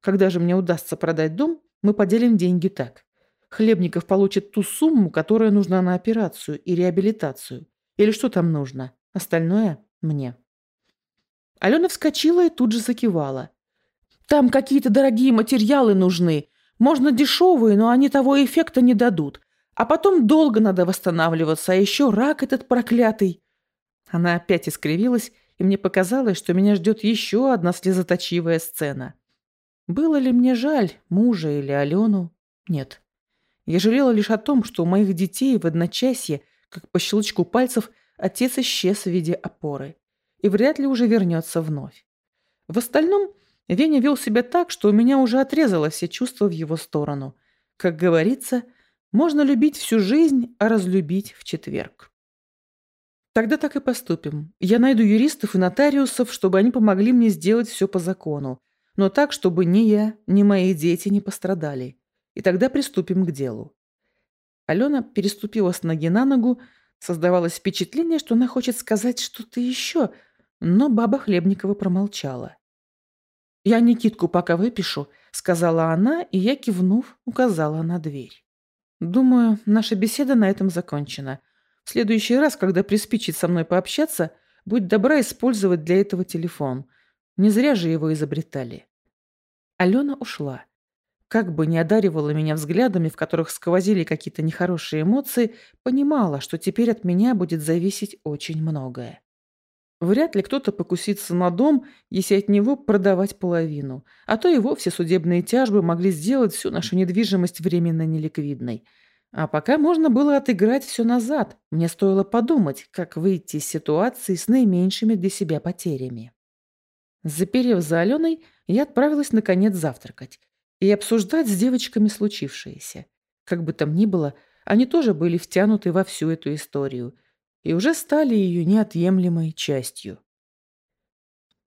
Когда же мне удастся продать дом, мы поделим деньги так. Хлебников получит ту сумму, которая нужна на операцию и реабилитацию. Или что там нужно. Остальное – мне. Алена вскочила и тут же закивала. «Там какие-то дорогие материалы нужны. Можно дешевые, но они того эффекта не дадут. А потом долго надо восстанавливаться, а еще рак этот проклятый». Она опять искривилась и мне показалось, что меня ждет еще одна слезоточивая сцена. Было ли мне жаль мужа или Алену? Нет. Я жалела лишь о том, что у моих детей в одночасье, как по щелчку пальцев, отец исчез в виде опоры и вряд ли уже вернется вновь. В остальном, Веня вел себя так, что у меня уже отрезало все чувства в его сторону. Как говорится, можно любить всю жизнь, а разлюбить в четверг. Тогда так и поступим. Я найду юристов и нотариусов, чтобы они помогли мне сделать все по закону. Но так, чтобы ни я, ни мои дети не пострадали. И тогда приступим к делу. Алена переступила с ноги на ногу. Создавалось впечатление, что она хочет сказать что-то еще, но баба Хлебникова промолчала. «Я Никитку пока выпишу», — сказала она, и я, кивнув, указала на дверь. «Думаю, наша беседа на этом закончена. В следующий раз, когда приспичит со мной пообщаться, будь добра использовать для этого телефон. Не зря же его изобретали. Алена ушла. Как бы не одаривала меня взглядами, в которых сквозили какие-то нехорошие эмоции, понимала, что теперь от меня будет зависеть очень многое. Вряд ли кто-то покусится на дом, если от него продавать половину, а то и вовсе судебные тяжбы могли сделать всю нашу недвижимость временно неликвидной – а пока можно было отыграть все назад. Мне стоило подумать, как выйти из ситуации с наименьшими для себя потерями. Заперев за Аленой, я отправилась наконец завтракать и обсуждать с девочками случившееся. Как бы там ни было, они тоже были втянуты во всю эту историю и уже стали ее неотъемлемой частью.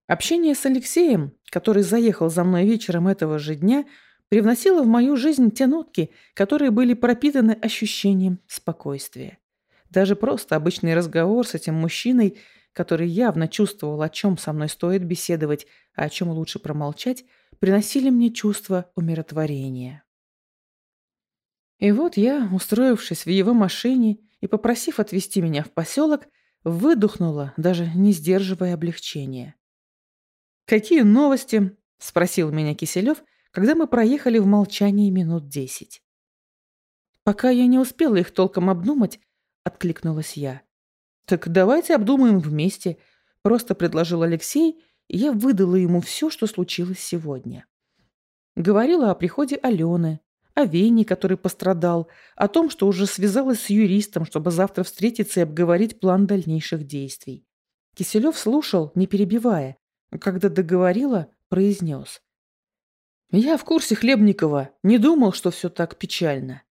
Общение с Алексеем, который заехал за мной вечером этого же дня – привносила в мою жизнь те нотки, которые были пропитаны ощущением спокойствия. Даже просто обычный разговор с этим мужчиной, который явно чувствовал, о чем со мной стоит беседовать, а о чем лучше промолчать, приносили мне чувство умиротворения. И вот я, устроившись в его машине и попросив отвезти меня в поселок, выдохнула, даже не сдерживая облегчения. «Какие новости?» – спросил меня Киселев – когда мы проехали в молчании минут десять. «Пока я не успела их толком обдумать», — откликнулась я. «Так давайте обдумаем вместе», — просто предложил Алексей, и я выдала ему все, что случилось сегодня. Говорила о приходе Алены, о Вене, который пострадал, о том, что уже связалась с юристом, чтобы завтра встретиться и обговорить план дальнейших действий. Киселев слушал, не перебивая. Когда договорила, произнес. «Я в курсе Хлебникова. Не думал, что все так печально».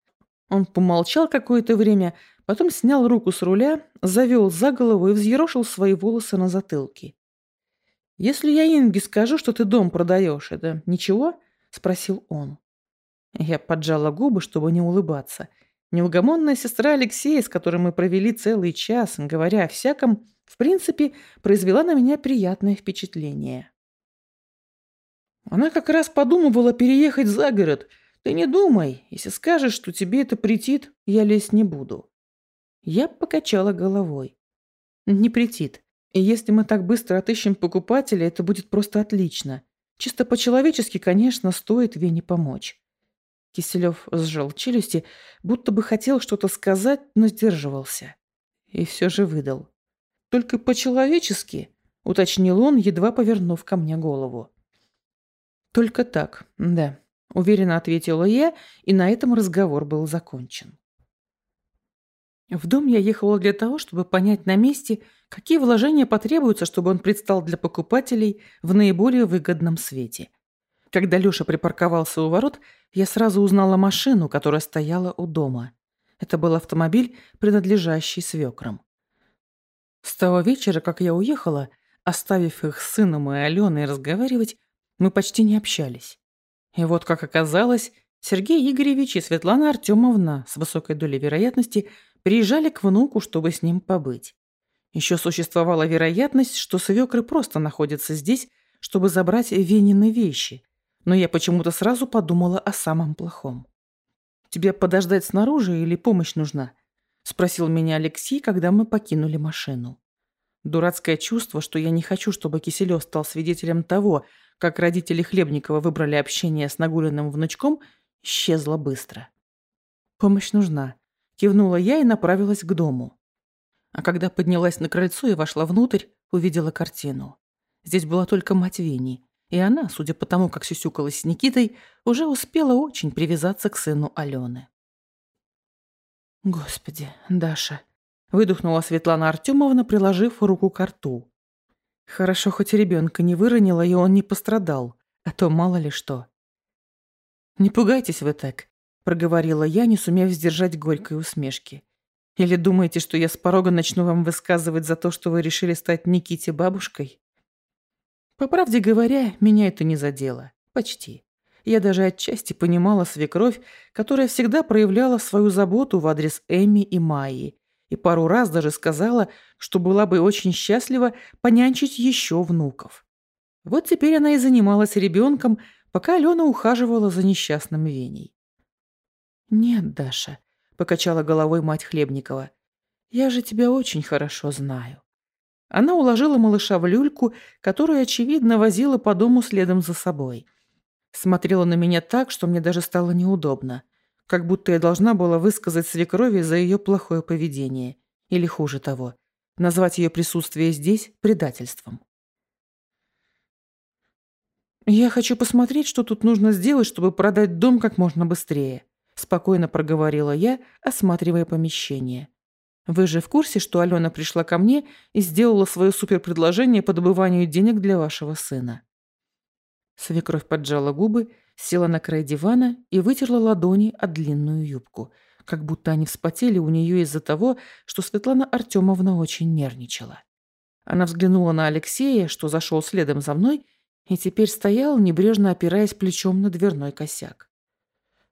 Он помолчал какое-то время, потом снял руку с руля, завел за голову и взъерошил свои волосы на затылке. «Если я Инге скажу, что ты дом продаешь, это ничего?» – спросил он. Я поджала губы, чтобы не улыбаться. Неугомонная сестра Алексея, с которой мы провели целый час, говоря о всяком, в принципе, произвела на меня приятное впечатление. Она как раз подумывала переехать за город. Ты не думай, если скажешь, что тебе это претит, я лезть не буду. Я покачала головой. Не претит. И если мы так быстро отыщем покупателя, это будет просто отлично. Чисто по-человечески, конечно, стоит Вене помочь. Киселев сжал челюсти, будто бы хотел что-то сказать, но сдерживался. И все же выдал. «Только по-человечески», — уточнил он, едва повернув ко мне голову. «Только так, да», – уверенно ответила я, и на этом разговор был закончен. В дом я ехала для того, чтобы понять на месте, какие вложения потребуются, чтобы он предстал для покупателей в наиболее выгодном свете. Когда Лёша припарковался у ворот, я сразу узнала машину, которая стояла у дома. Это был автомобиль, принадлежащий свекрам. С того вечера, как я уехала, оставив их с сыном и Аленой разговаривать, мы почти не общались. И вот, как оказалось, Сергей Игоревич и Светлана Артемовна с высокой долей вероятности приезжали к внуку, чтобы с ним побыть. Еще существовала вероятность, что свекры просто находятся здесь, чтобы забрать Венины вещи, но я почему-то сразу подумала о самом плохом. «Тебе подождать снаружи или помощь нужна?» – спросил меня Алексей, когда мы покинули машину. Дурацкое чувство, что я не хочу, чтобы Киселев стал свидетелем того, как родители Хлебникова выбрали общение с нагуленным внучком, исчезла быстро. «Помощь нужна», – кивнула я и направилась к дому. А когда поднялась на крыльцо и вошла внутрь, увидела картину. Здесь была только мать Вени, и она, судя по тому, как сюсюкалась с Никитой, уже успела очень привязаться к сыну Алены. «Господи, Даша!» – выдохнула Светлана Артемовна, приложив руку к рту. Хорошо, хоть ребенка не выронила, и он не пострадал, а то мало ли что. «Не пугайтесь вы так», — проговорила я, не сумев сдержать горькой усмешки. Или думаете, что я с порога начну вам высказывать за то, что вы решили стать Никите бабушкой? По правде говоря, меня это не задело. Почти. Я даже отчасти понимала свекровь, которая всегда проявляла свою заботу в адрес Эми и Майи, и пару раз даже сказала, что была бы очень счастлива понянчить еще внуков. Вот теперь она и занималась ребенком, пока Алена ухаживала за несчастным Веней. «Нет, Даша», — покачала головой мать Хлебникова, — «я же тебя очень хорошо знаю». Она уложила малыша в люльку, которую, очевидно, возила по дому следом за собой. Смотрела на меня так, что мне даже стало неудобно. Как будто я должна была высказать свекрови за ее плохое поведение. Или хуже того, назвать ее присутствие здесь предательством. «Я хочу посмотреть, что тут нужно сделать, чтобы продать дом как можно быстрее», спокойно проговорила я, осматривая помещение. «Вы же в курсе, что Алена пришла ко мне и сделала свое суперпредложение по добыванию денег для вашего сына?» Свекровь поджала губы, села на край дивана и вытерла ладони о длинную юбку, как будто они вспотели у нее из-за того, что Светлана Артемовна очень нервничала. Она взглянула на Алексея, что зашел следом за мной, и теперь стоял, небрежно опираясь плечом на дверной косяк.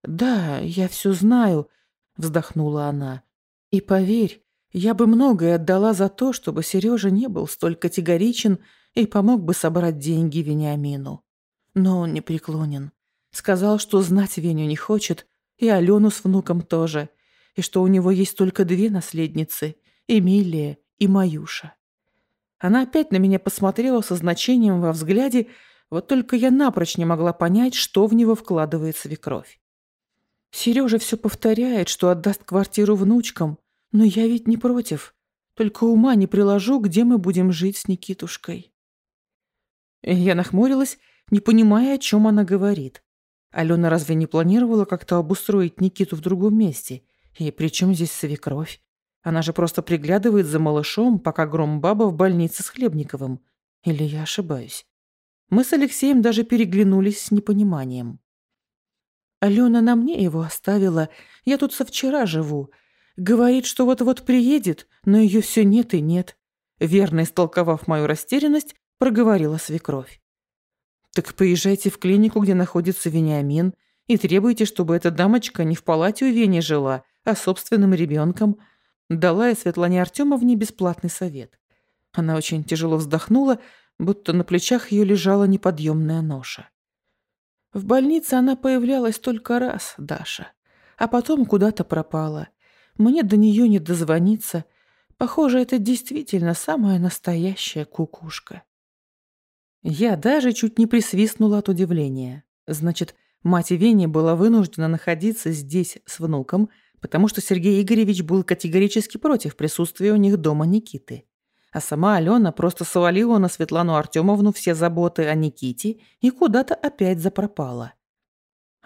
«Да, я все знаю», — вздохнула она. «И поверь, я бы многое отдала за то, чтобы Сережа не был столь категоричен и помог бы собрать деньги Вениамину. Но он не преклонен. Сказал, что знать Веню не хочет, и Алену с внуком тоже, и что у него есть только две наследницы — Эмилия и Маюша. Она опять на меня посмотрела со значением во взгляде, вот только я напрочь не могла понять, что в него вкладывает свекровь. Сережа все повторяет, что отдаст квартиру внучкам, но я ведь не против. Только ума не приложу, где мы будем жить с Никитушкой. Я нахмурилась, не понимая, о чем она говорит. Алена разве не планировала как-то обустроить Никиту в другом месте? И при чем здесь свекровь? Она же просто приглядывает за малышом, пока Громбаба в больнице с Хлебниковым. Или я ошибаюсь? Мы с Алексеем даже переглянулись с непониманием. Алена на мне его оставила. Я тут со вчера живу. Говорит, что вот-вот приедет, но ее все нет и нет. Верно истолковав мою растерянность, проговорила свекровь. Так поезжайте в клинику, где находится Вениамин, и требуйте, чтобы эта дамочка не в палате у Вени жила, а собственным ребенком. Дала я Светлане Артемовне бесплатный совет. Она очень тяжело вздохнула, будто на плечах ее лежала неподъемная ноша. В больнице она появлялась только раз, Даша, а потом куда-то пропала. Мне до нее не дозвониться. Похоже, это действительно самая настоящая кукушка. Я даже чуть не присвистнула от удивления. Значит, мать Вени была вынуждена находиться здесь с внуком, потому что Сергей Игоревич был категорически против присутствия у них дома Никиты. А сама Алена просто свалила на Светлану Артемовну все заботы о Никите и куда-то опять запропала.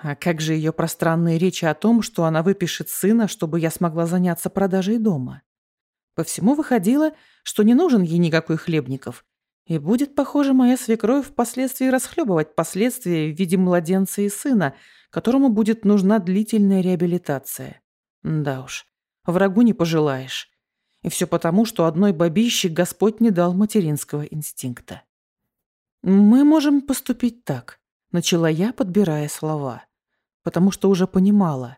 А как же ее пространные речи о том, что она выпишет сына, чтобы я смогла заняться продажей дома? По всему выходило, что не нужен ей никакой хлебников, и будет, похоже, моя свекровь впоследствии расхлебывать последствия в виде младенца и сына, которому будет нужна длительная реабилитация. Да уж, врагу не пожелаешь. И все потому, что одной бабище Господь не дал материнского инстинкта. «Мы можем поступить так», — начала я, подбирая слова. Потому что уже понимала.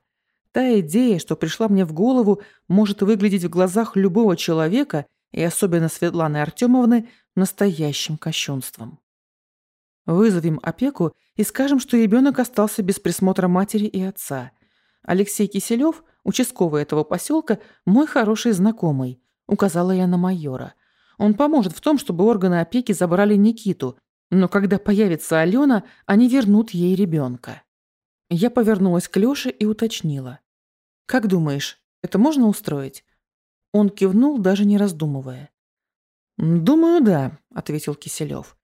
Та идея, что пришла мне в голову, может выглядеть в глазах любого человека, и особенно Светланы Артемовны, настоящим кощунством. Вызовем опеку и скажем, что ребенок остался без присмотра матери и отца. Алексей Киселев, участковый этого поселка, мой хороший знакомый, указала я на майора. Он поможет в том, чтобы органы опеки забрали Никиту, но когда появится Алена, они вернут ей ребенка. Я повернулась к Лёше и уточнила. «Как думаешь, это можно устроить?» Он кивнул, даже не раздумывая. «Думаю, да», — ответил Киселев.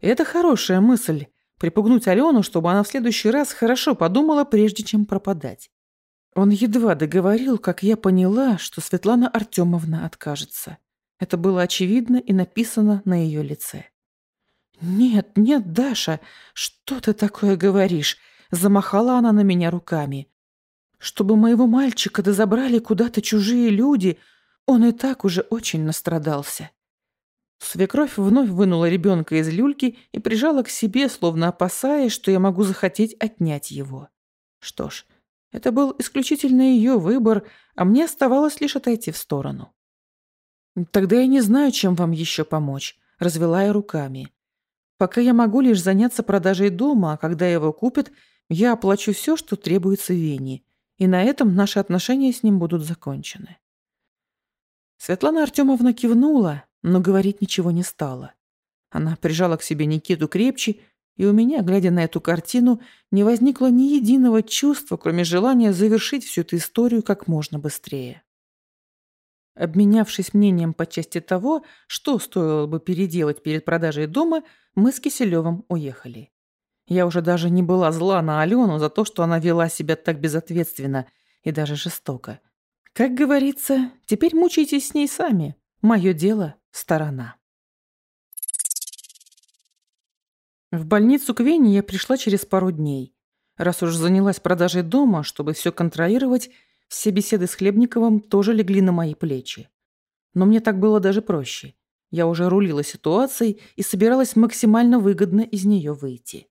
«Это хорошая мысль — припугнуть Алену, чтобы она в следующий раз хорошо подумала, прежде чем пропадать». Он едва договорил, как я поняла, что Светлана Артемовна откажется. Это было очевидно и написано на ее лице. «Нет, нет, Даша, что ты такое говоришь?» Замахала она на меня руками. Чтобы моего мальчика дозабрали куда-то чужие люди, он и так уже очень настрадался. Свекровь вновь вынула ребенка из люльки и прижала к себе, словно опасаясь, что я могу захотеть отнять его. Что ж, это был исключительно ее выбор, а мне оставалось лишь отойти в сторону. «Тогда я не знаю, чем вам еще помочь», — развела я руками. «Пока я могу лишь заняться продажей дома, а когда его купят, я оплачу все, что требуется Вене, и на этом наши отношения с ним будут закончены». Светлана Артемовна кивнула, но говорить ничего не стала. Она прижала к себе Никиту крепче, и у меня, глядя на эту картину, не возникло ни единого чувства, кроме желания завершить всю эту историю как можно быстрее. Обменявшись мнением по части того, что стоило бы переделать перед продажей дома, мы с Киселевым уехали. Я уже даже не была зла на Алену за то, что она вела себя так безответственно и даже жестоко. Как говорится, теперь мучайтесь с ней сами. Мое дело – сторона. В больницу к Вене я пришла через пару дней. Раз уж занялась продажей дома, чтобы все контролировать, все беседы с Хлебниковым тоже легли на мои плечи. Но мне так было даже проще. Я уже рулила ситуацией и собиралась максимально выгодно из нее выйти.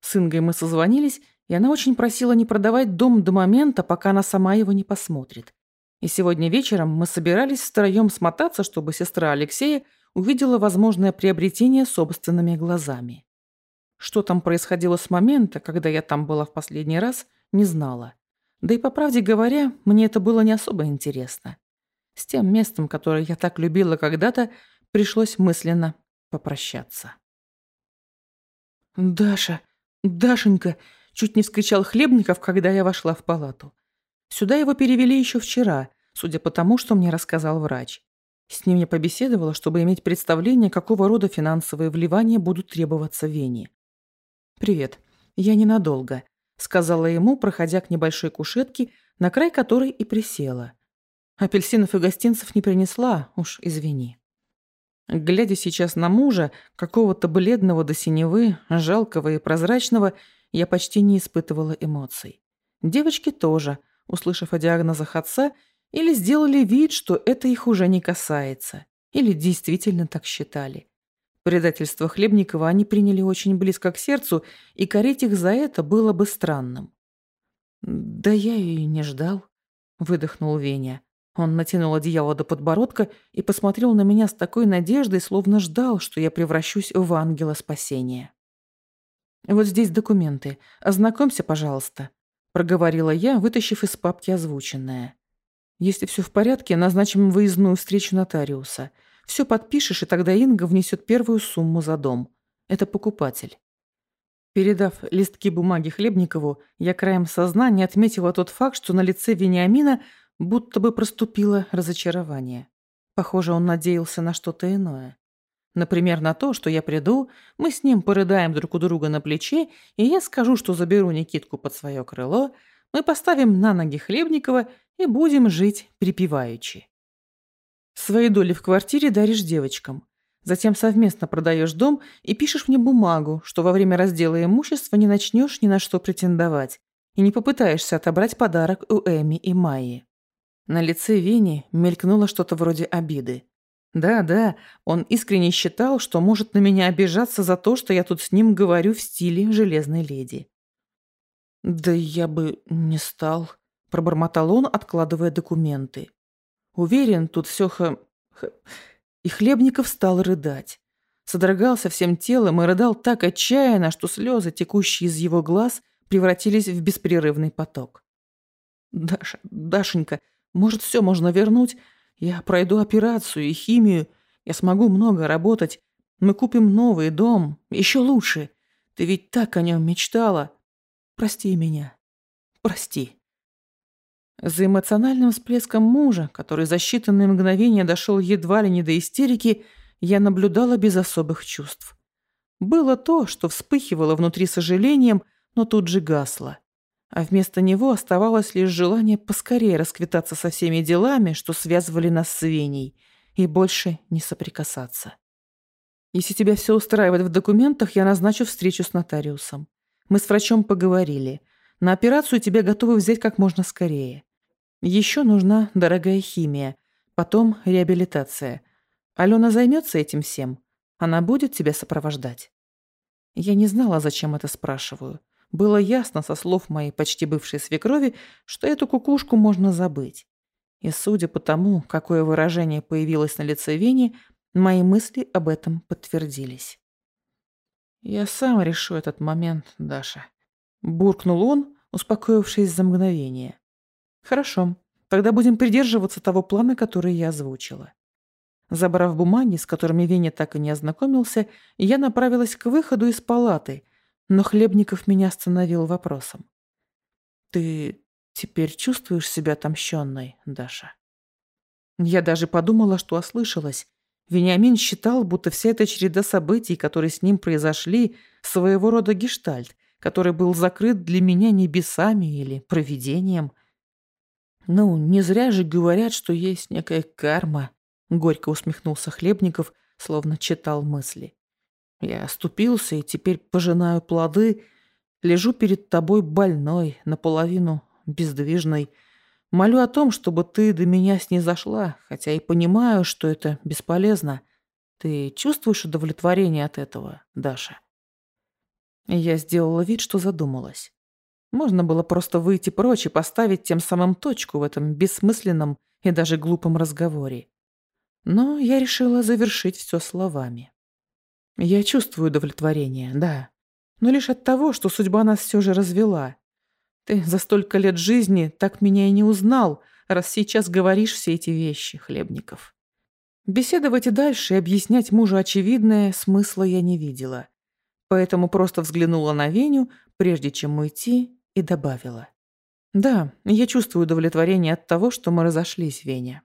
С Ингой мы созвонились, и она очень просила не продавать дом до момента, пока она сама его не посмотрит. И сегодня вечером мы собирались втроем смотаться, чтобы сестра Алексея увидела возможное приобретение собственными глазами. Что там происходило с момента, когда я там была в последний раз, не знала. Да и по правде говоря, мне это было не особо интересно. С тем местом, которое я так любила когда-то, пришлось мысленно попрощаться. «Даша! Дашенька!» – чуть не вскричал Хлебников, когда я вошла в палату. Сюда его перевели еще вчера, судя по тому, что мне рассказал врач. С ним я побеседовала, чтобы иметь представление, какого рода финансовые вливания будут требоваться Вене. «Привет. Я ненадолго сказала ему, проходя к небольшой кушетке, на край которой и присела. Апельсинов и гостинцев не принесла, уж извини. Глядя сейчас на мужа, какого-то бледного до синевы, жалкого и прозрачного, я почти не испытывала эмоций. Девочки тоже, услышав о диагнозах отца, или сделали вид, что это их уже не касается, или действительно так считали. Предательство Хлебникова они приняли очень близко к сердцу, и корить их за это было бы странным. «Да я и не ждал», — выдохнул Веня. Он натянул одеяло до подбородка и посмотрел на меня с такой надеждой, словно ждал, что я превращусь в ангела спасения. «Вот здесь документы. Ознакомься, пожалуйста», — проговорила я, вытащив из папки озвученное. «Если все в порядке, назначим выездную встречу нотариуса. Все подпишешь, и тогда Инга внесет первую сумму за дом. Это покупатель. Передав листки бумаги Хлебникову, я краем сознания отметила тот факт, что на лице Вениамина будто бы проступило разочарование. Похоже, он надеялся на что-то иное. Например, на то, что я приду, мы с ним порыдаем друг у друга на плече, и я скажу, что заберу Никитку под свое крыло, мы поставим на ноги Хлебникова и будем жить припеваючи. Свои доли в квартире даришь девочкам. Затем совместно продаешь дом и пишешь мне бумагу, что во время раздела имущества не начнешь ни на что претендовать и не попытаешься отобрать подарок у Эми и Майи. На лице Вени мелькнуло что-то вроде обиды. Да-да, он искренне считал, что может на меня обижаться за то, что я тут с ним говорю в стиле железной леди. «Да я бы не стал», – пробормотал он, откладывая документы. Уверен, тут все х... х... И Хлебников стал рыдать. Содрогался всем телом и рыдал так отчаянно, что слезы, текущие из его глаз, превратились в беспрерывный поток. «Даша, Дашенька, может, все можно вернуть? Я пройду операцию и химию. Я смогу много работать. Мы купим новый дом, еще лучше. Ты ведь так о нем мечтала. Прости меня. Прости». За эмоциональным всплеском мужа, который за считанные мгновения дошел едва ли не до истерики, я наблюдала без особых чувств. Было то, что вспыхивало внутри сожалением, но тут же гасло. А вместо него оставалось лишь желание поскорее расквитаться со всеми делами, что связывали нас с Веней, и больше не соприкасаться. Если тебя все устраивает в документах, я назначу встречу с нотариусом. Мы с врачом поговорили. На операцию тебя готовы взять как можно скорее. Еще нужна дорогая химия, потом реабилитация. Алена займется этим всем. Она будет тебя сопровождать. Я не знала, зачем это спрашиваю. Было ясно со слов моей почти бывшей свекрови, что эту кукушку можно забыть. И судя по тому, какое выражение появилось на лице Вени, мои мысли об этом подтвердились. «Я сам решу этот момент, Даша», — буркнул он, успокоившись за мгновение. «Хорошо, тогда будем придерживаться того плана, который я озвучила». Забрав бумаги, с которыми Веня так и не ознакомился, я направилась к выходу из палаты, но Хлебников меня остановил вопросом. «Ты теперь чувствуешь себя отомщенной, Даша?» Я даже подумала, что ослышалась. Вениамин считал, будто вся эта череда событий, которые с ним произошли, своего рода гештальт, который был закрыт для меня небесами или провидением. Ну, не зря же говорят, что есть некая карма, Горько усмехнулся Хлебников, словно читал мысли. Я оступился и теперь пожинаю плоды, лежу перед тобой больной, наполовину бездвижной. Молю о том, чтобы ты до меня снизошла, хотя и понимаю, что это бесполезно. Ты чувствуешь удовлетворение от этого, Даша?» Я сделала вид, что задумалась. Можно было просто выйти прочь и поставить тем самым точку в этом бессмысленном и даже глупом разговоре. Но я решила завершить все словами. Я чувствую удовлетворение, да, но лишь от того, что судьба нас все же развела. Ты за столько лет жизни так меня и не узнал, раз сейчас говоришь все эти вещи, Хлебников. Беседовать и дальше и объяснять мужу очевидное смысла я не видела. Поэтому просто взглянула на Веню, прежде чем уйти, и добавила. «Да, я чувствую удовлетворение от того, что мы разошлись, Веня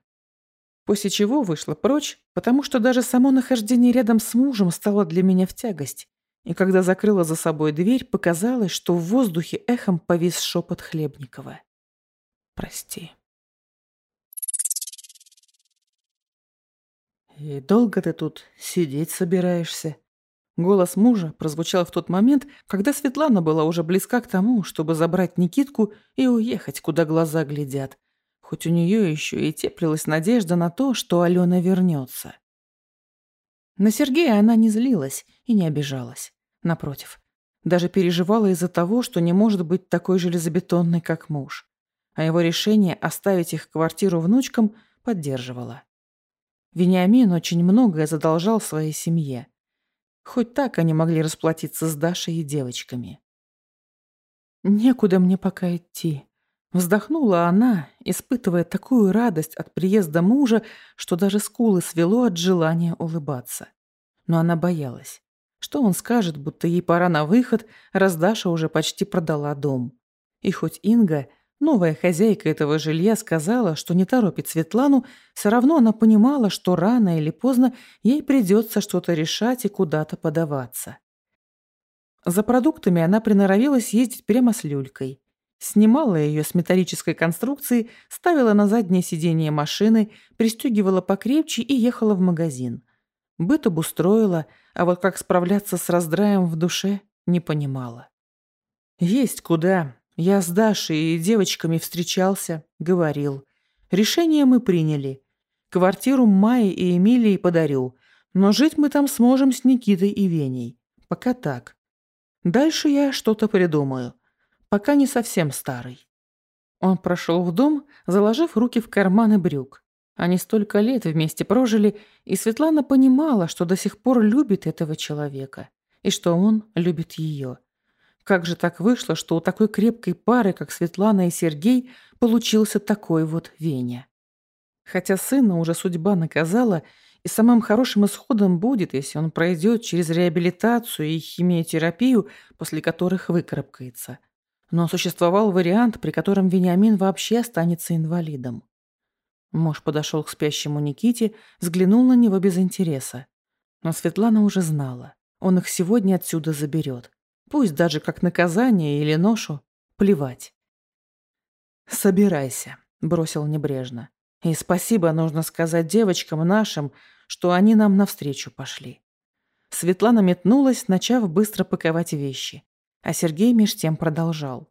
после чего вышла прочь, потому что даже само нахождение рядом с мужем стало для меня в тягость. И когда закрыла за собой дверь, показалось, что в воздухе эхом повис шепот Хлебникова. «Прости». «И долго ты тут сидеть собираешься?» Голос мужа прозвучал в тот момент, когда Светлана была уже близка к тому, чтобы забрать Никитку и уехать, куда глаза глядят, хоть у нее еще и теплилась надежда на то, что Алена вернется. На Сергея она не злилась и не обижалась. Напротив, даже переживала из-за того, что не может быть такой железобетонной, как муж. А его решение оставить их квартиру внучкам поддерживала. Вениамин очень многое задолжал своей семье. Хоть так они могли расплатиться с Дашей и девочками. «Некуда мне пока идти», Вздохнула она, испытывая такую радость от приезда мужа, что даже скулы свело от желания улыбаться. Но она боялась. Что он скажет, будто ей пора на выход, раз Даша уже почти продала дом. И хоть Инга, новая хозяйка этого жилья, сказала, что не торопит Светлану, все равно она понимала, что рано или поздно ей придется что-то решать и куда-то подаваться. За продуктами она приноровилась ездить прямо с люлькой. Снимала ее с металлической конструкции, ставила на заднее сиденье машины, пристегивала покрепче и ехала в магазин. Быт обустроила, а вот как справляться с раздраем в душе не понимала. «Есть куда. Я с Дашей и девочками встречался, говорил. Решение мы приняли. Квартиру Майе и Эмилии подарю, но жить мы там сможем с Никитой и Веней. Пока так. Дальше я что-то придумаю пока не совсем старый. Он прошел в дом, заложив руки в карманы брюк. Они столько лет вместе прожили, и Светлана понимала, что до сих пор любит этого человека, и что он любит ее. Как же так вышло, что у такой крепкой пары, как Светлана и Сергей, получился такой вот Веня? Хотя сына уже судьба наказала, и самым хорошим исходом будет, если он пройдет через реабилитацию и химиотерапию, после которых выкарабкается. Но существовал вариант, при котором Вениамин вообще останется инвалидом. Муж подошел к спящему Никите, взглянул на него без интереса. Но Светлана уже знала. Он их сегодня отсюда заберет. Пусть даже как наказание или ношу. Плевать. «Собирайся», — бросил небрежно. «И спасибо нужно сказать девочкам нашим, что они нам навстречу пошли». Светлана метнулась, начав быстро паковать вещи. А Сергей меж тем продолжал.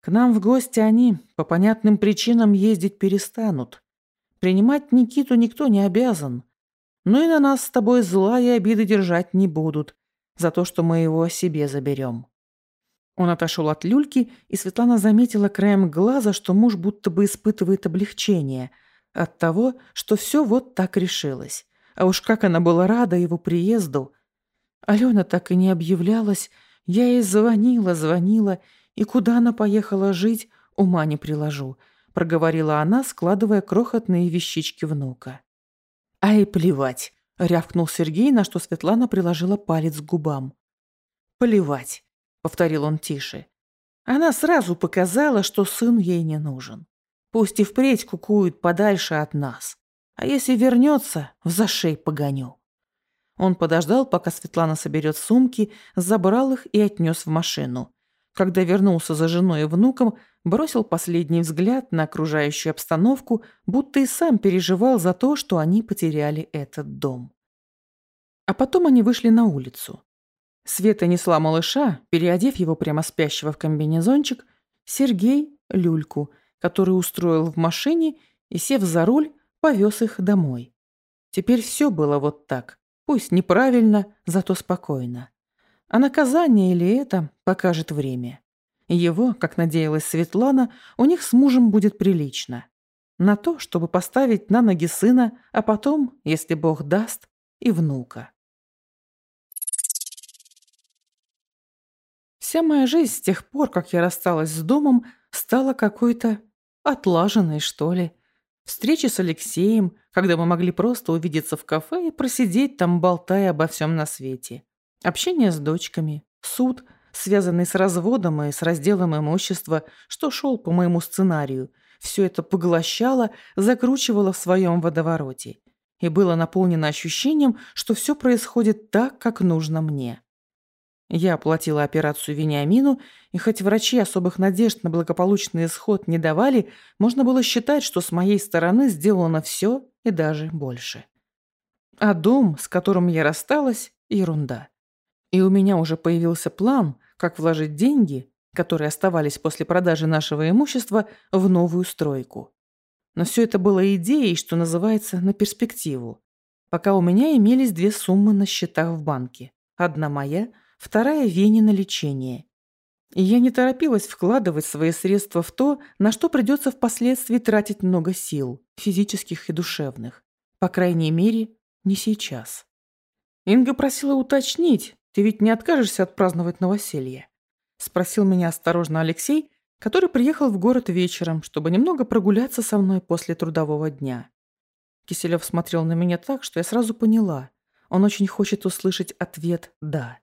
К нам в гости они по понятным причинам ездить перестанут. Принимать Никиту никто не обязан. Ну и на нас с тобой зла и обиды держать не будут за то, что мы его себе заберем. Он отошел от люльки, и Светлана заметила краем глаза, что муж будто бы испытывает облегчение от того, что все вот так решилось. А уж как она была рада его приезду. Алена так и не объявлялась. Я ей звонила, звонила, и куда она поехала жить, ума не приложу, проговорила она, складывая крохотные вещички внука. «Ай, плевать!» — рявкнул Сергей, на что Светлана приложила палец к губам. «Плевать!» — повторил он тише. Она сразу показала, что сын ей не нужен. Пусть и впредь кукует подальше от нас. А если вернется, в зашей погоню. Он подождал, пока Светлана соберет сумки, забрал их и отнес в машину. Когда вернулся за женой и внуком, бросил последний взгляд на окружающую обстановку, будто и сам переживал за то, что они потеряли этот дом. А потом они вышли на улицу. Света несла малыша, переодев его прямо спящего в комбинезончик, Сергей – люльку, который устроил в машине и, сев за руль, повез их домой. Теперь все было вот так. Пусть неправильно, зато спокойно. А наказание или это покажет время. Его, как надеялась Светлана, у них с мужем будет прилично. На то, чтобы поставить на ноги сына, а потом, если Бог даст, и внука. Вся моя жизнь с тех пор, как я рассталась с домом, стала какой-то отлаженной, что ли. Встречи с Алексеем, когда мы могли просто увидеться в кафе и просидеть там, болтая обо всем на свете. Общение с дочками, суд, связанный с разводом и с разделом имущества, что шел по моему сценарию. Все это поглощало, закручивало в своем водовороте. И было наполнено ощущением, что все происходит так, как нужно мне. Я оплатила операцию Вениамину, и хоть врачи особых надежд на благополучный исход не давали, можно было считать, что с моей стороны сделано все и даже больше. А дом, с которым я рассталась, ерунда. И у меня уже появился план, как вложить деньги, которые оставались после продажи нашего имущества, в новую стройку. Но все это было идеей, что называется, на перспективу. Пока у меня имелись две суммы на счетах в банке. Одна моя – вторая Вене на лечение. И я не торопилась вкладывать свои средства в то, на что придется впоследствии тратить много сил, физических и душевных. По крайней мере, не сейчас. Инга просила уточнить, ты ведь не откажешься отпраздновать новоселье? Спросил меня осторожно Алексей, который приехал в город вечером, чтобы немного прогуляться со мной после трудового дня. Киселев смотрел на меня так, что я сразу поняла. Он очень хочет услышать ответ «да».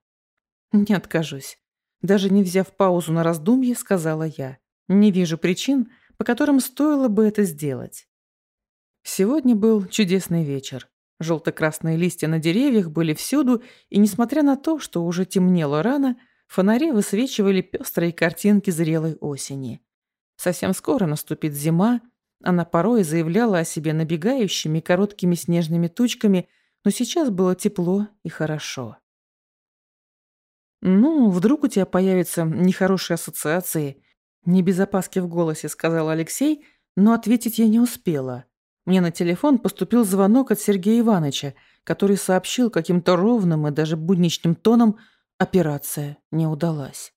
«Не откажусь». Даже не взяв паузу на раздумье, сказала я. «Не вижу причин, по которым стоило бы это сделать». Сегодня был чудесный вечер. Желто-красные листья на деревьях были всюду, и несмотря на то, что уже темнело рано, фонари высвечивали пестрые картинки зрелой осени. Совсем скоро наступит зима, она порой заявляла о себе набегающими короткими снежными тучками, но сейчас было тепло и хорошо. «Ну, вдруг у тебя появятся нехорошие ассоциации?» Не без опаски в голосе сказал Алексей, но ответить я не успела. Мне на телефон поступил звонок от Сергея Ивановича, который сообщил каким-то ровным и даже будничным тоном, операция не удалась.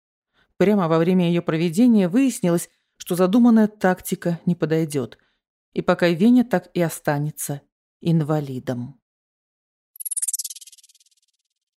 Прямо во время ее проведения выяснилось, что задуманная тактика не подойдет. И пока Веня так и останется инвалидом.